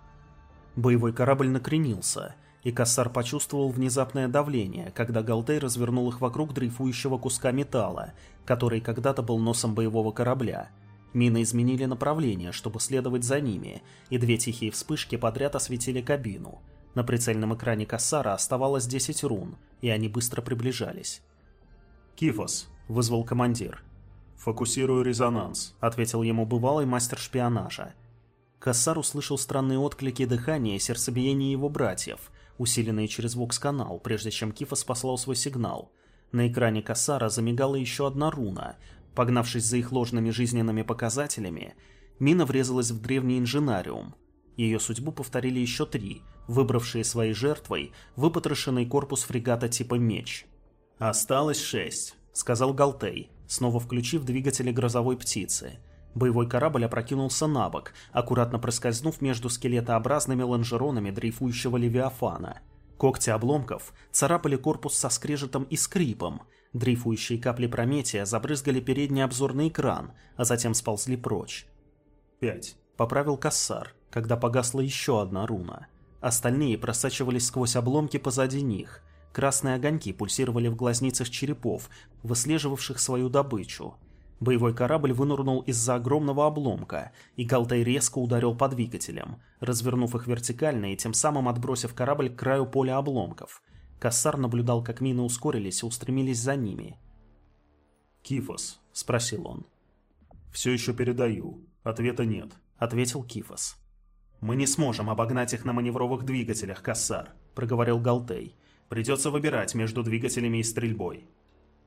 Боевой корабль накренился, и Кассар почувствовал внезапное давление, когда Галтей развернул их вокруг дрейфующего куска металла, который когда-то был носом боевого корабля. Мины изменили направление, чтобы следовать за ними, и две тихие вспышки подряд осветили кабину – на прицельном экране Кассара оставалось 10 рун, и они быстро приближались. «Кифос», — вызвал командир. «Фокусирую резонанс», — ответил ему бывалый мастер шпионажа. Кассар услышал странные отклики дыхания и сердцебиения его братьев, усиленные через вокс-канал, прежде чем Кифос послал свой сигнал. На экране Кассара замигала еще одна руна. Погнавшись за их ложными жизненными показателями, мина врезалась в древний инженариум. Ее судьбу повторили еще три, выбравшие своей жертвой выпотрошенный корпус фрегата типа «Меч». «Осталось шесть», — сказал Галтей, снова включив двигатели грозовой птицы. Боевой корабль опрокинулся на бок, аккуратно проскользнув между скелетообразными лонжеронами дрейфующего левиафана. Когти обломков царапали корпус со скрежетом и скрипом. Дрейфующие капли Прометия забрызгали передний обзорный экран, а затем сползли прочь. «Пять», — поправил Кассар, когда погасла еще одна руна — Остальные просачивались сквозь обломки позади них. Красные огоньки пульсировали в глазницах черепов, выслеживавших свою добычу. Боевой корабль вынырнул из-за огромного обломка, и Галтай резко ударил по двигателям, развернув их вертикально и тем самым отбросив корабль к краю поля обломков. Кассар наблюдал, как мины ускорились и устремились за ними. «Кифос?» — спросил он. «Все еще передаю. Ответа нет», — ответил Кифос. «Мы не сможем обогнать их на маневровых двигателях, Кассар», — проговорил Галтей. «Придется выбирать между двигателями и стрельбой».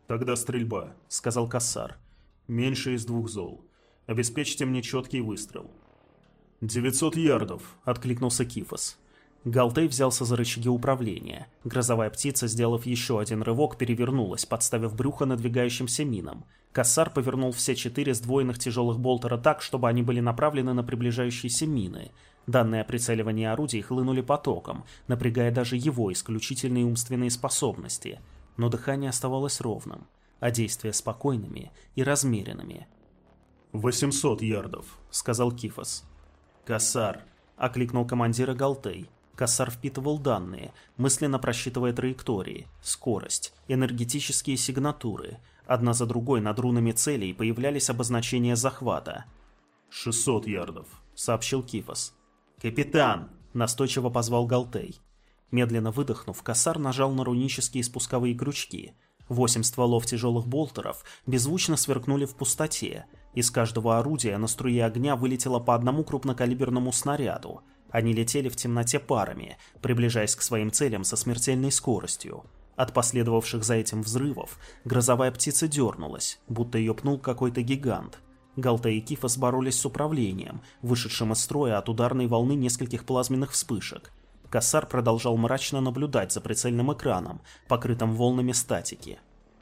«Тогда стрельба», — сказал Кассар. «Меньше из двух зол. Обеспечьте мне четкий выстрел». «Девятьсот ярдов», — откликнулся Кифос. Галтей взялся за рычаги управления. Грозовая птица, сделав еще один рывок, перевернулась, подставив брюхо надвигающимся минам. Кассар повернул все четыре сдвоенных тяжелых болтера так, чтобы они были направлены на приближающиеся мины. Данные о прицеливании орудий хлынули потоком, напрягая даже его исключительные умственные способности. Но дыхание оставалось ровным, а действия спокойными и размеренными. «Восемьсот ярдов», — сказал Кифос. «Кассар», — окликнул командира Галтей. Кассар впитывал данные, мысленно просчитывая траектории, скорость, энергетические сигнатуры. Одна за другой над рунами целей появлялись обозначения захвата. «Шестьсот ярдов», — сообщил Кифос. «Капитан!» – настойчиво позвал Галтей. Медленно выдохнув, Косар нажал на рунические спусковые крючки. Восемь стволов тяжелых болтеров беззвучно сверкнули в пустоте. Из каждого орудия на струе огня вылетело по одному крупнокалиберному снаряду. Они летели в темноте парами, приближаясь к своим целям со смертельной скоростью. От последовавших за этим взрывов грозовая птица дернулась, будто ее пнул какой-то гигант – Галта и Кифос боролись с управлением, вышедшим из строя от ударной волны нескольких плазменных вспышек. Кассар продолжал мрачно наблюдать за прицельным экраном, покрытым волнами статики.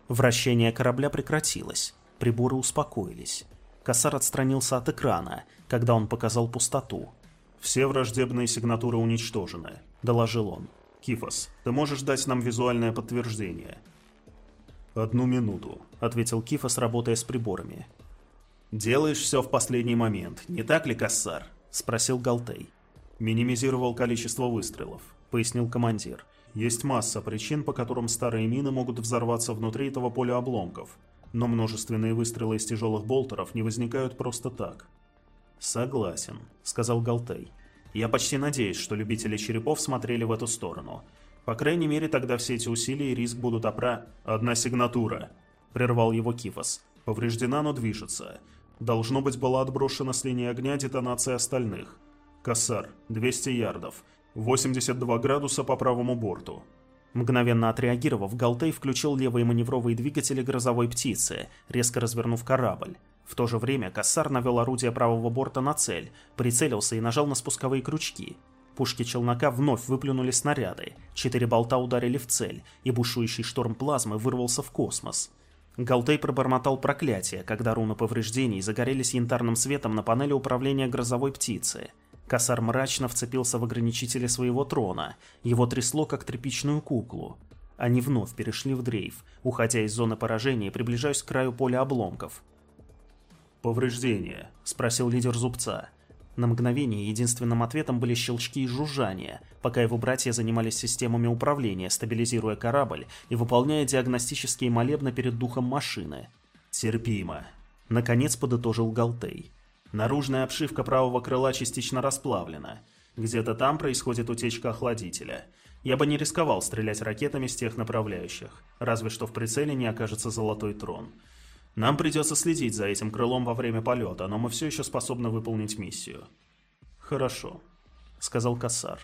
Вращение корабля прекратилось, приборы успокоились. Кассар отстранился от экрана, когда он показал пустоту. «Все враждебные сигнатуры уничтожены», — доложил он. «Кифос, ты можешь дать нам визуальное подтверждение?» «Одну минуту», — ответил Кифос, работая с приборами. «Делаешь все в последний момент, не так ли, Кассар?» – спросил Галтей. «Минимизировал количество выстрелов», – пояснил командир. «Есть масса причин, по которым старые мины могут взорваться внутри этого поля обломков, но множественные выстрелы из тяжелых болтеров не возникают просто так». «Согласен», – сказал Галтей. «Я почти надеюсь, что любители черепов смотрели в эту сторону. По крайней мере, тогда все эти усилия и риск будут опра...» «Одна сигнатура», – прервал его Кифос. «Повреждена, но движется. Должно быть, была отброшена с линии огня детонация остальных. Кассар, 200 ярдов, 82 градуса по правому борту. Мгновенно отреагировав, Галтей включил левые маневровые двигатели грозовой птицы, резко развернув корабль. В то же время Кассар навел орудие правого борта на цель, прицелился и нажал на спусковые крючки. Пушки челнока вновь выплюнули снаряды, четыре болта ударили в цель, и бушующий шторм плазмы вырвался в космос. Галтей пробормотал проклятие, когда руны повреждений загорелись янтарным светом на панели управления грозовой птицы. Косар мрачно вцепился в ограничители своего трона, его трясло как тряпичную куклу. Они вновь перешли в дрейф, уходя из зоны поражения и приближаясь к краю поля обломков. «Повреждения?» – спросил лидер зубца. На мгновение единственным ответом были щелчки и жужжания, пока его братья занимались системами управления, стабилизируя корабль и выполняя диагностические молебны перед духом машины. «Терпимо», — наконец подытожил Галтей. «Наружная обшивка правого крыла частично расплавлена. Где-то там происходит утечка охладителя. Я бы не рисковал стрелять ракетами с тех направляющих, разве что в прицеле не окажется золотой трон». Нам придется следить за этим крылом во время полета, но мы все еще способны выполнить миссию. Хорошо, сказал Кассар.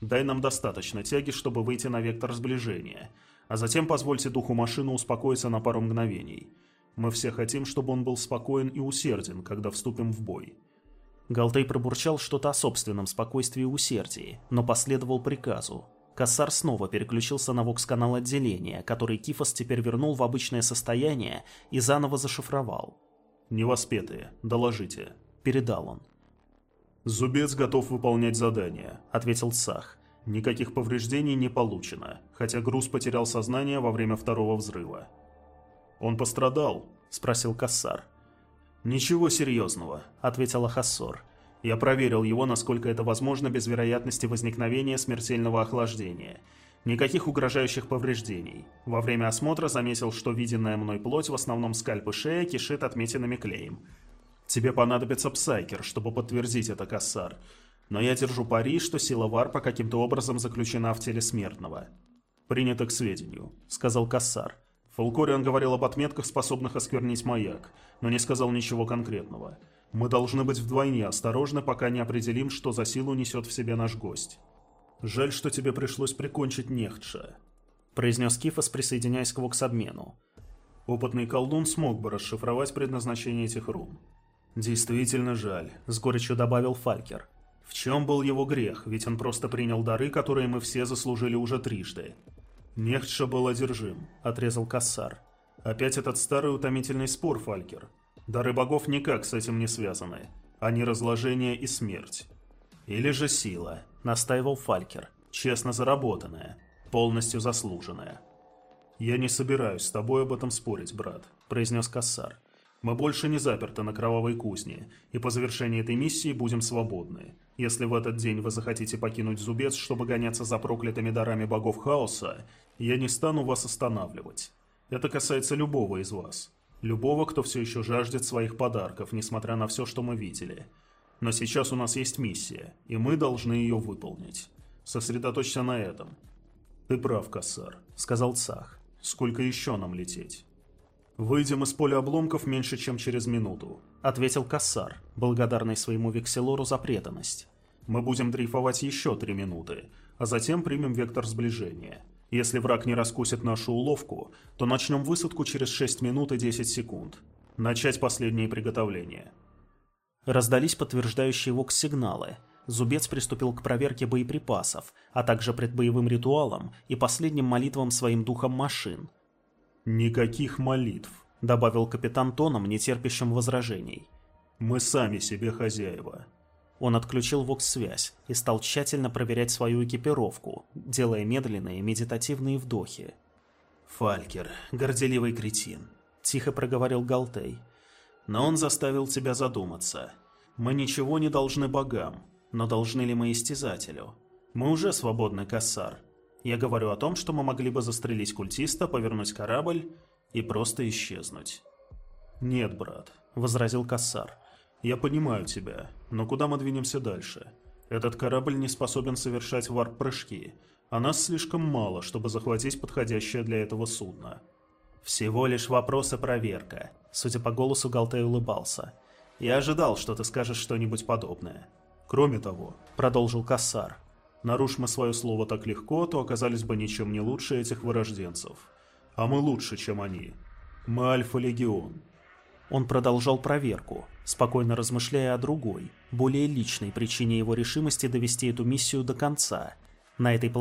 Дай нам достаточно тяги, чтобы выйти на вектор сближения, а затем позвольте духу машины успокоиться на пару мгновений. Мы все хотим, чтобы он был спокоен и усерден, когда вступим в бой. Галтей пробурчал что-то о собственном спокойствии и усердии, но последовал приказу. Кассар снова переключился на вокс-канал отделения, который Кифос теперь вернул в обычное состояние и заново зашифровал. «Невоспетые, доложите», — передал он. «Зубец готов выполнять задание», — ответил Сах. «Никаких повреждений не получено, хотя груз потерял сознание во время второго взрыва». «Он пострадал?» — спросил Кассар. «Ничего серьезного», — ответила Хассор. Я проверил его, насколько это возможно без вероятности возникновения смертельного охлаждения. Никаких угрожающих повреждений. Во время осмотра заметил, что виденная мной плоть, в основном скальп и шея, кишит отметинами клеем. Тебе понадобится псайкер, чтобы подтвердить это, Кассар. Но я держу пари, что сила варпа каким-то образом заключена в теле смертного. «Принято к сведению», — сказал Кассар. Фалкориан говорил об отметках, способных осквернить маяк, но не сказал ничего конкретного. Мы должны быть вдвойне осторожны, пока не определим, что за силу несет в себе наш гость. Жаль, что тебе пришлось прикончить Нехтша», — произнес Кифос, присоединяясь к вокс-обмену. Опытный колдун смог бы расшифровать предназначение этих рун. «Действительно жаль», — с горечью добавил Фалькер. «В чем был его грех? Ведь он просто принял дары, которые мы все заслужили уже трижды». «Нехтша был одержим», — отрезал Кассар. «Опять этот старый утомительный спор, Фалькер. Дары богов никак с этим не связаны. Они разложение и смерть. Или же сила, настаивал Фалькер, честно заработанная, полностью заслуженная. «Я не собираюсь с тобой об этом спорить, брат», — произнес Кассар. «Мы больше не заперты на кровавой кузне, и по завершении этой миссии будем свободны. Если в этот день вы захотите покинуть Зубец, чтобы гоняться за проклятыми дарами богов хаоса, я не стану вас останавливать. Это касается любого из вас. Любого, кто все еще жаждет своих подарков, несмотря на все, что мы видели. Но сейчас у нас есть миссия, и мы должны ее выполнить. Сосредоточься на этом. Ты прав, Кассар, сказал Цах. Сколько еще нам лететь? Выйдем из поля обломков меньше, чем через минуту, ответил Кассар, благодарный своему векселору за преданность. Мы будем дрейфовать еще три минуты, а затем примем вектор сближения. Если враг не раскусит нашу уловку, то начнем высадку через 6 минут и 10 секунд. Начать последние приготовления. Раздались подтверждающие вокс-сигналы. Зубец приступил к проверке боеприпасов, а также предбоевым ритуалам и последним молитвам своим духом машин. «Никаких молитв», — добавил капитан тоном, не терпящим возражений. «Мы сами себе хозяева». Он отключил вокс-связь и стал тщательно проверять свою экипировку, делая медленные медитативные вдохи. «Фалькер, горделивый кретин», — тихо проговорил Галтей. «Но он заставил тебя задуматься. Мы ничего не должны богам, но должны ли мы истязателю? Мы уже свободны, Кассар. Я говорю о том, что мы могли бы застрелить культиста, повернуть корабль и просто исчезнуть». «Нет, брат», — возразил Кассар. «Я понимаю тебя, но куда мы двинемся дальше? Этот корабль не способен совершать варп-прыжки, а нас слишком мало, чтобы захватить подходящее для этого судно». «Всего лишь вопрос и проверка», — судя по голосу Галтей улыбался. «Я ожидал, что ты скажешь что-нибудь подобное». «Кроме того», — продолжил Кассар, Нарушь мы свое слово так легко, то оказались бы ничем не лучше этих вырожденцев. А мы лучше, чем они. Мы Альфа-Легион. Он продолжал проверку, спокойно размышляя о другой, более личной причине его решимости довести эту миссию до конца. На этой планете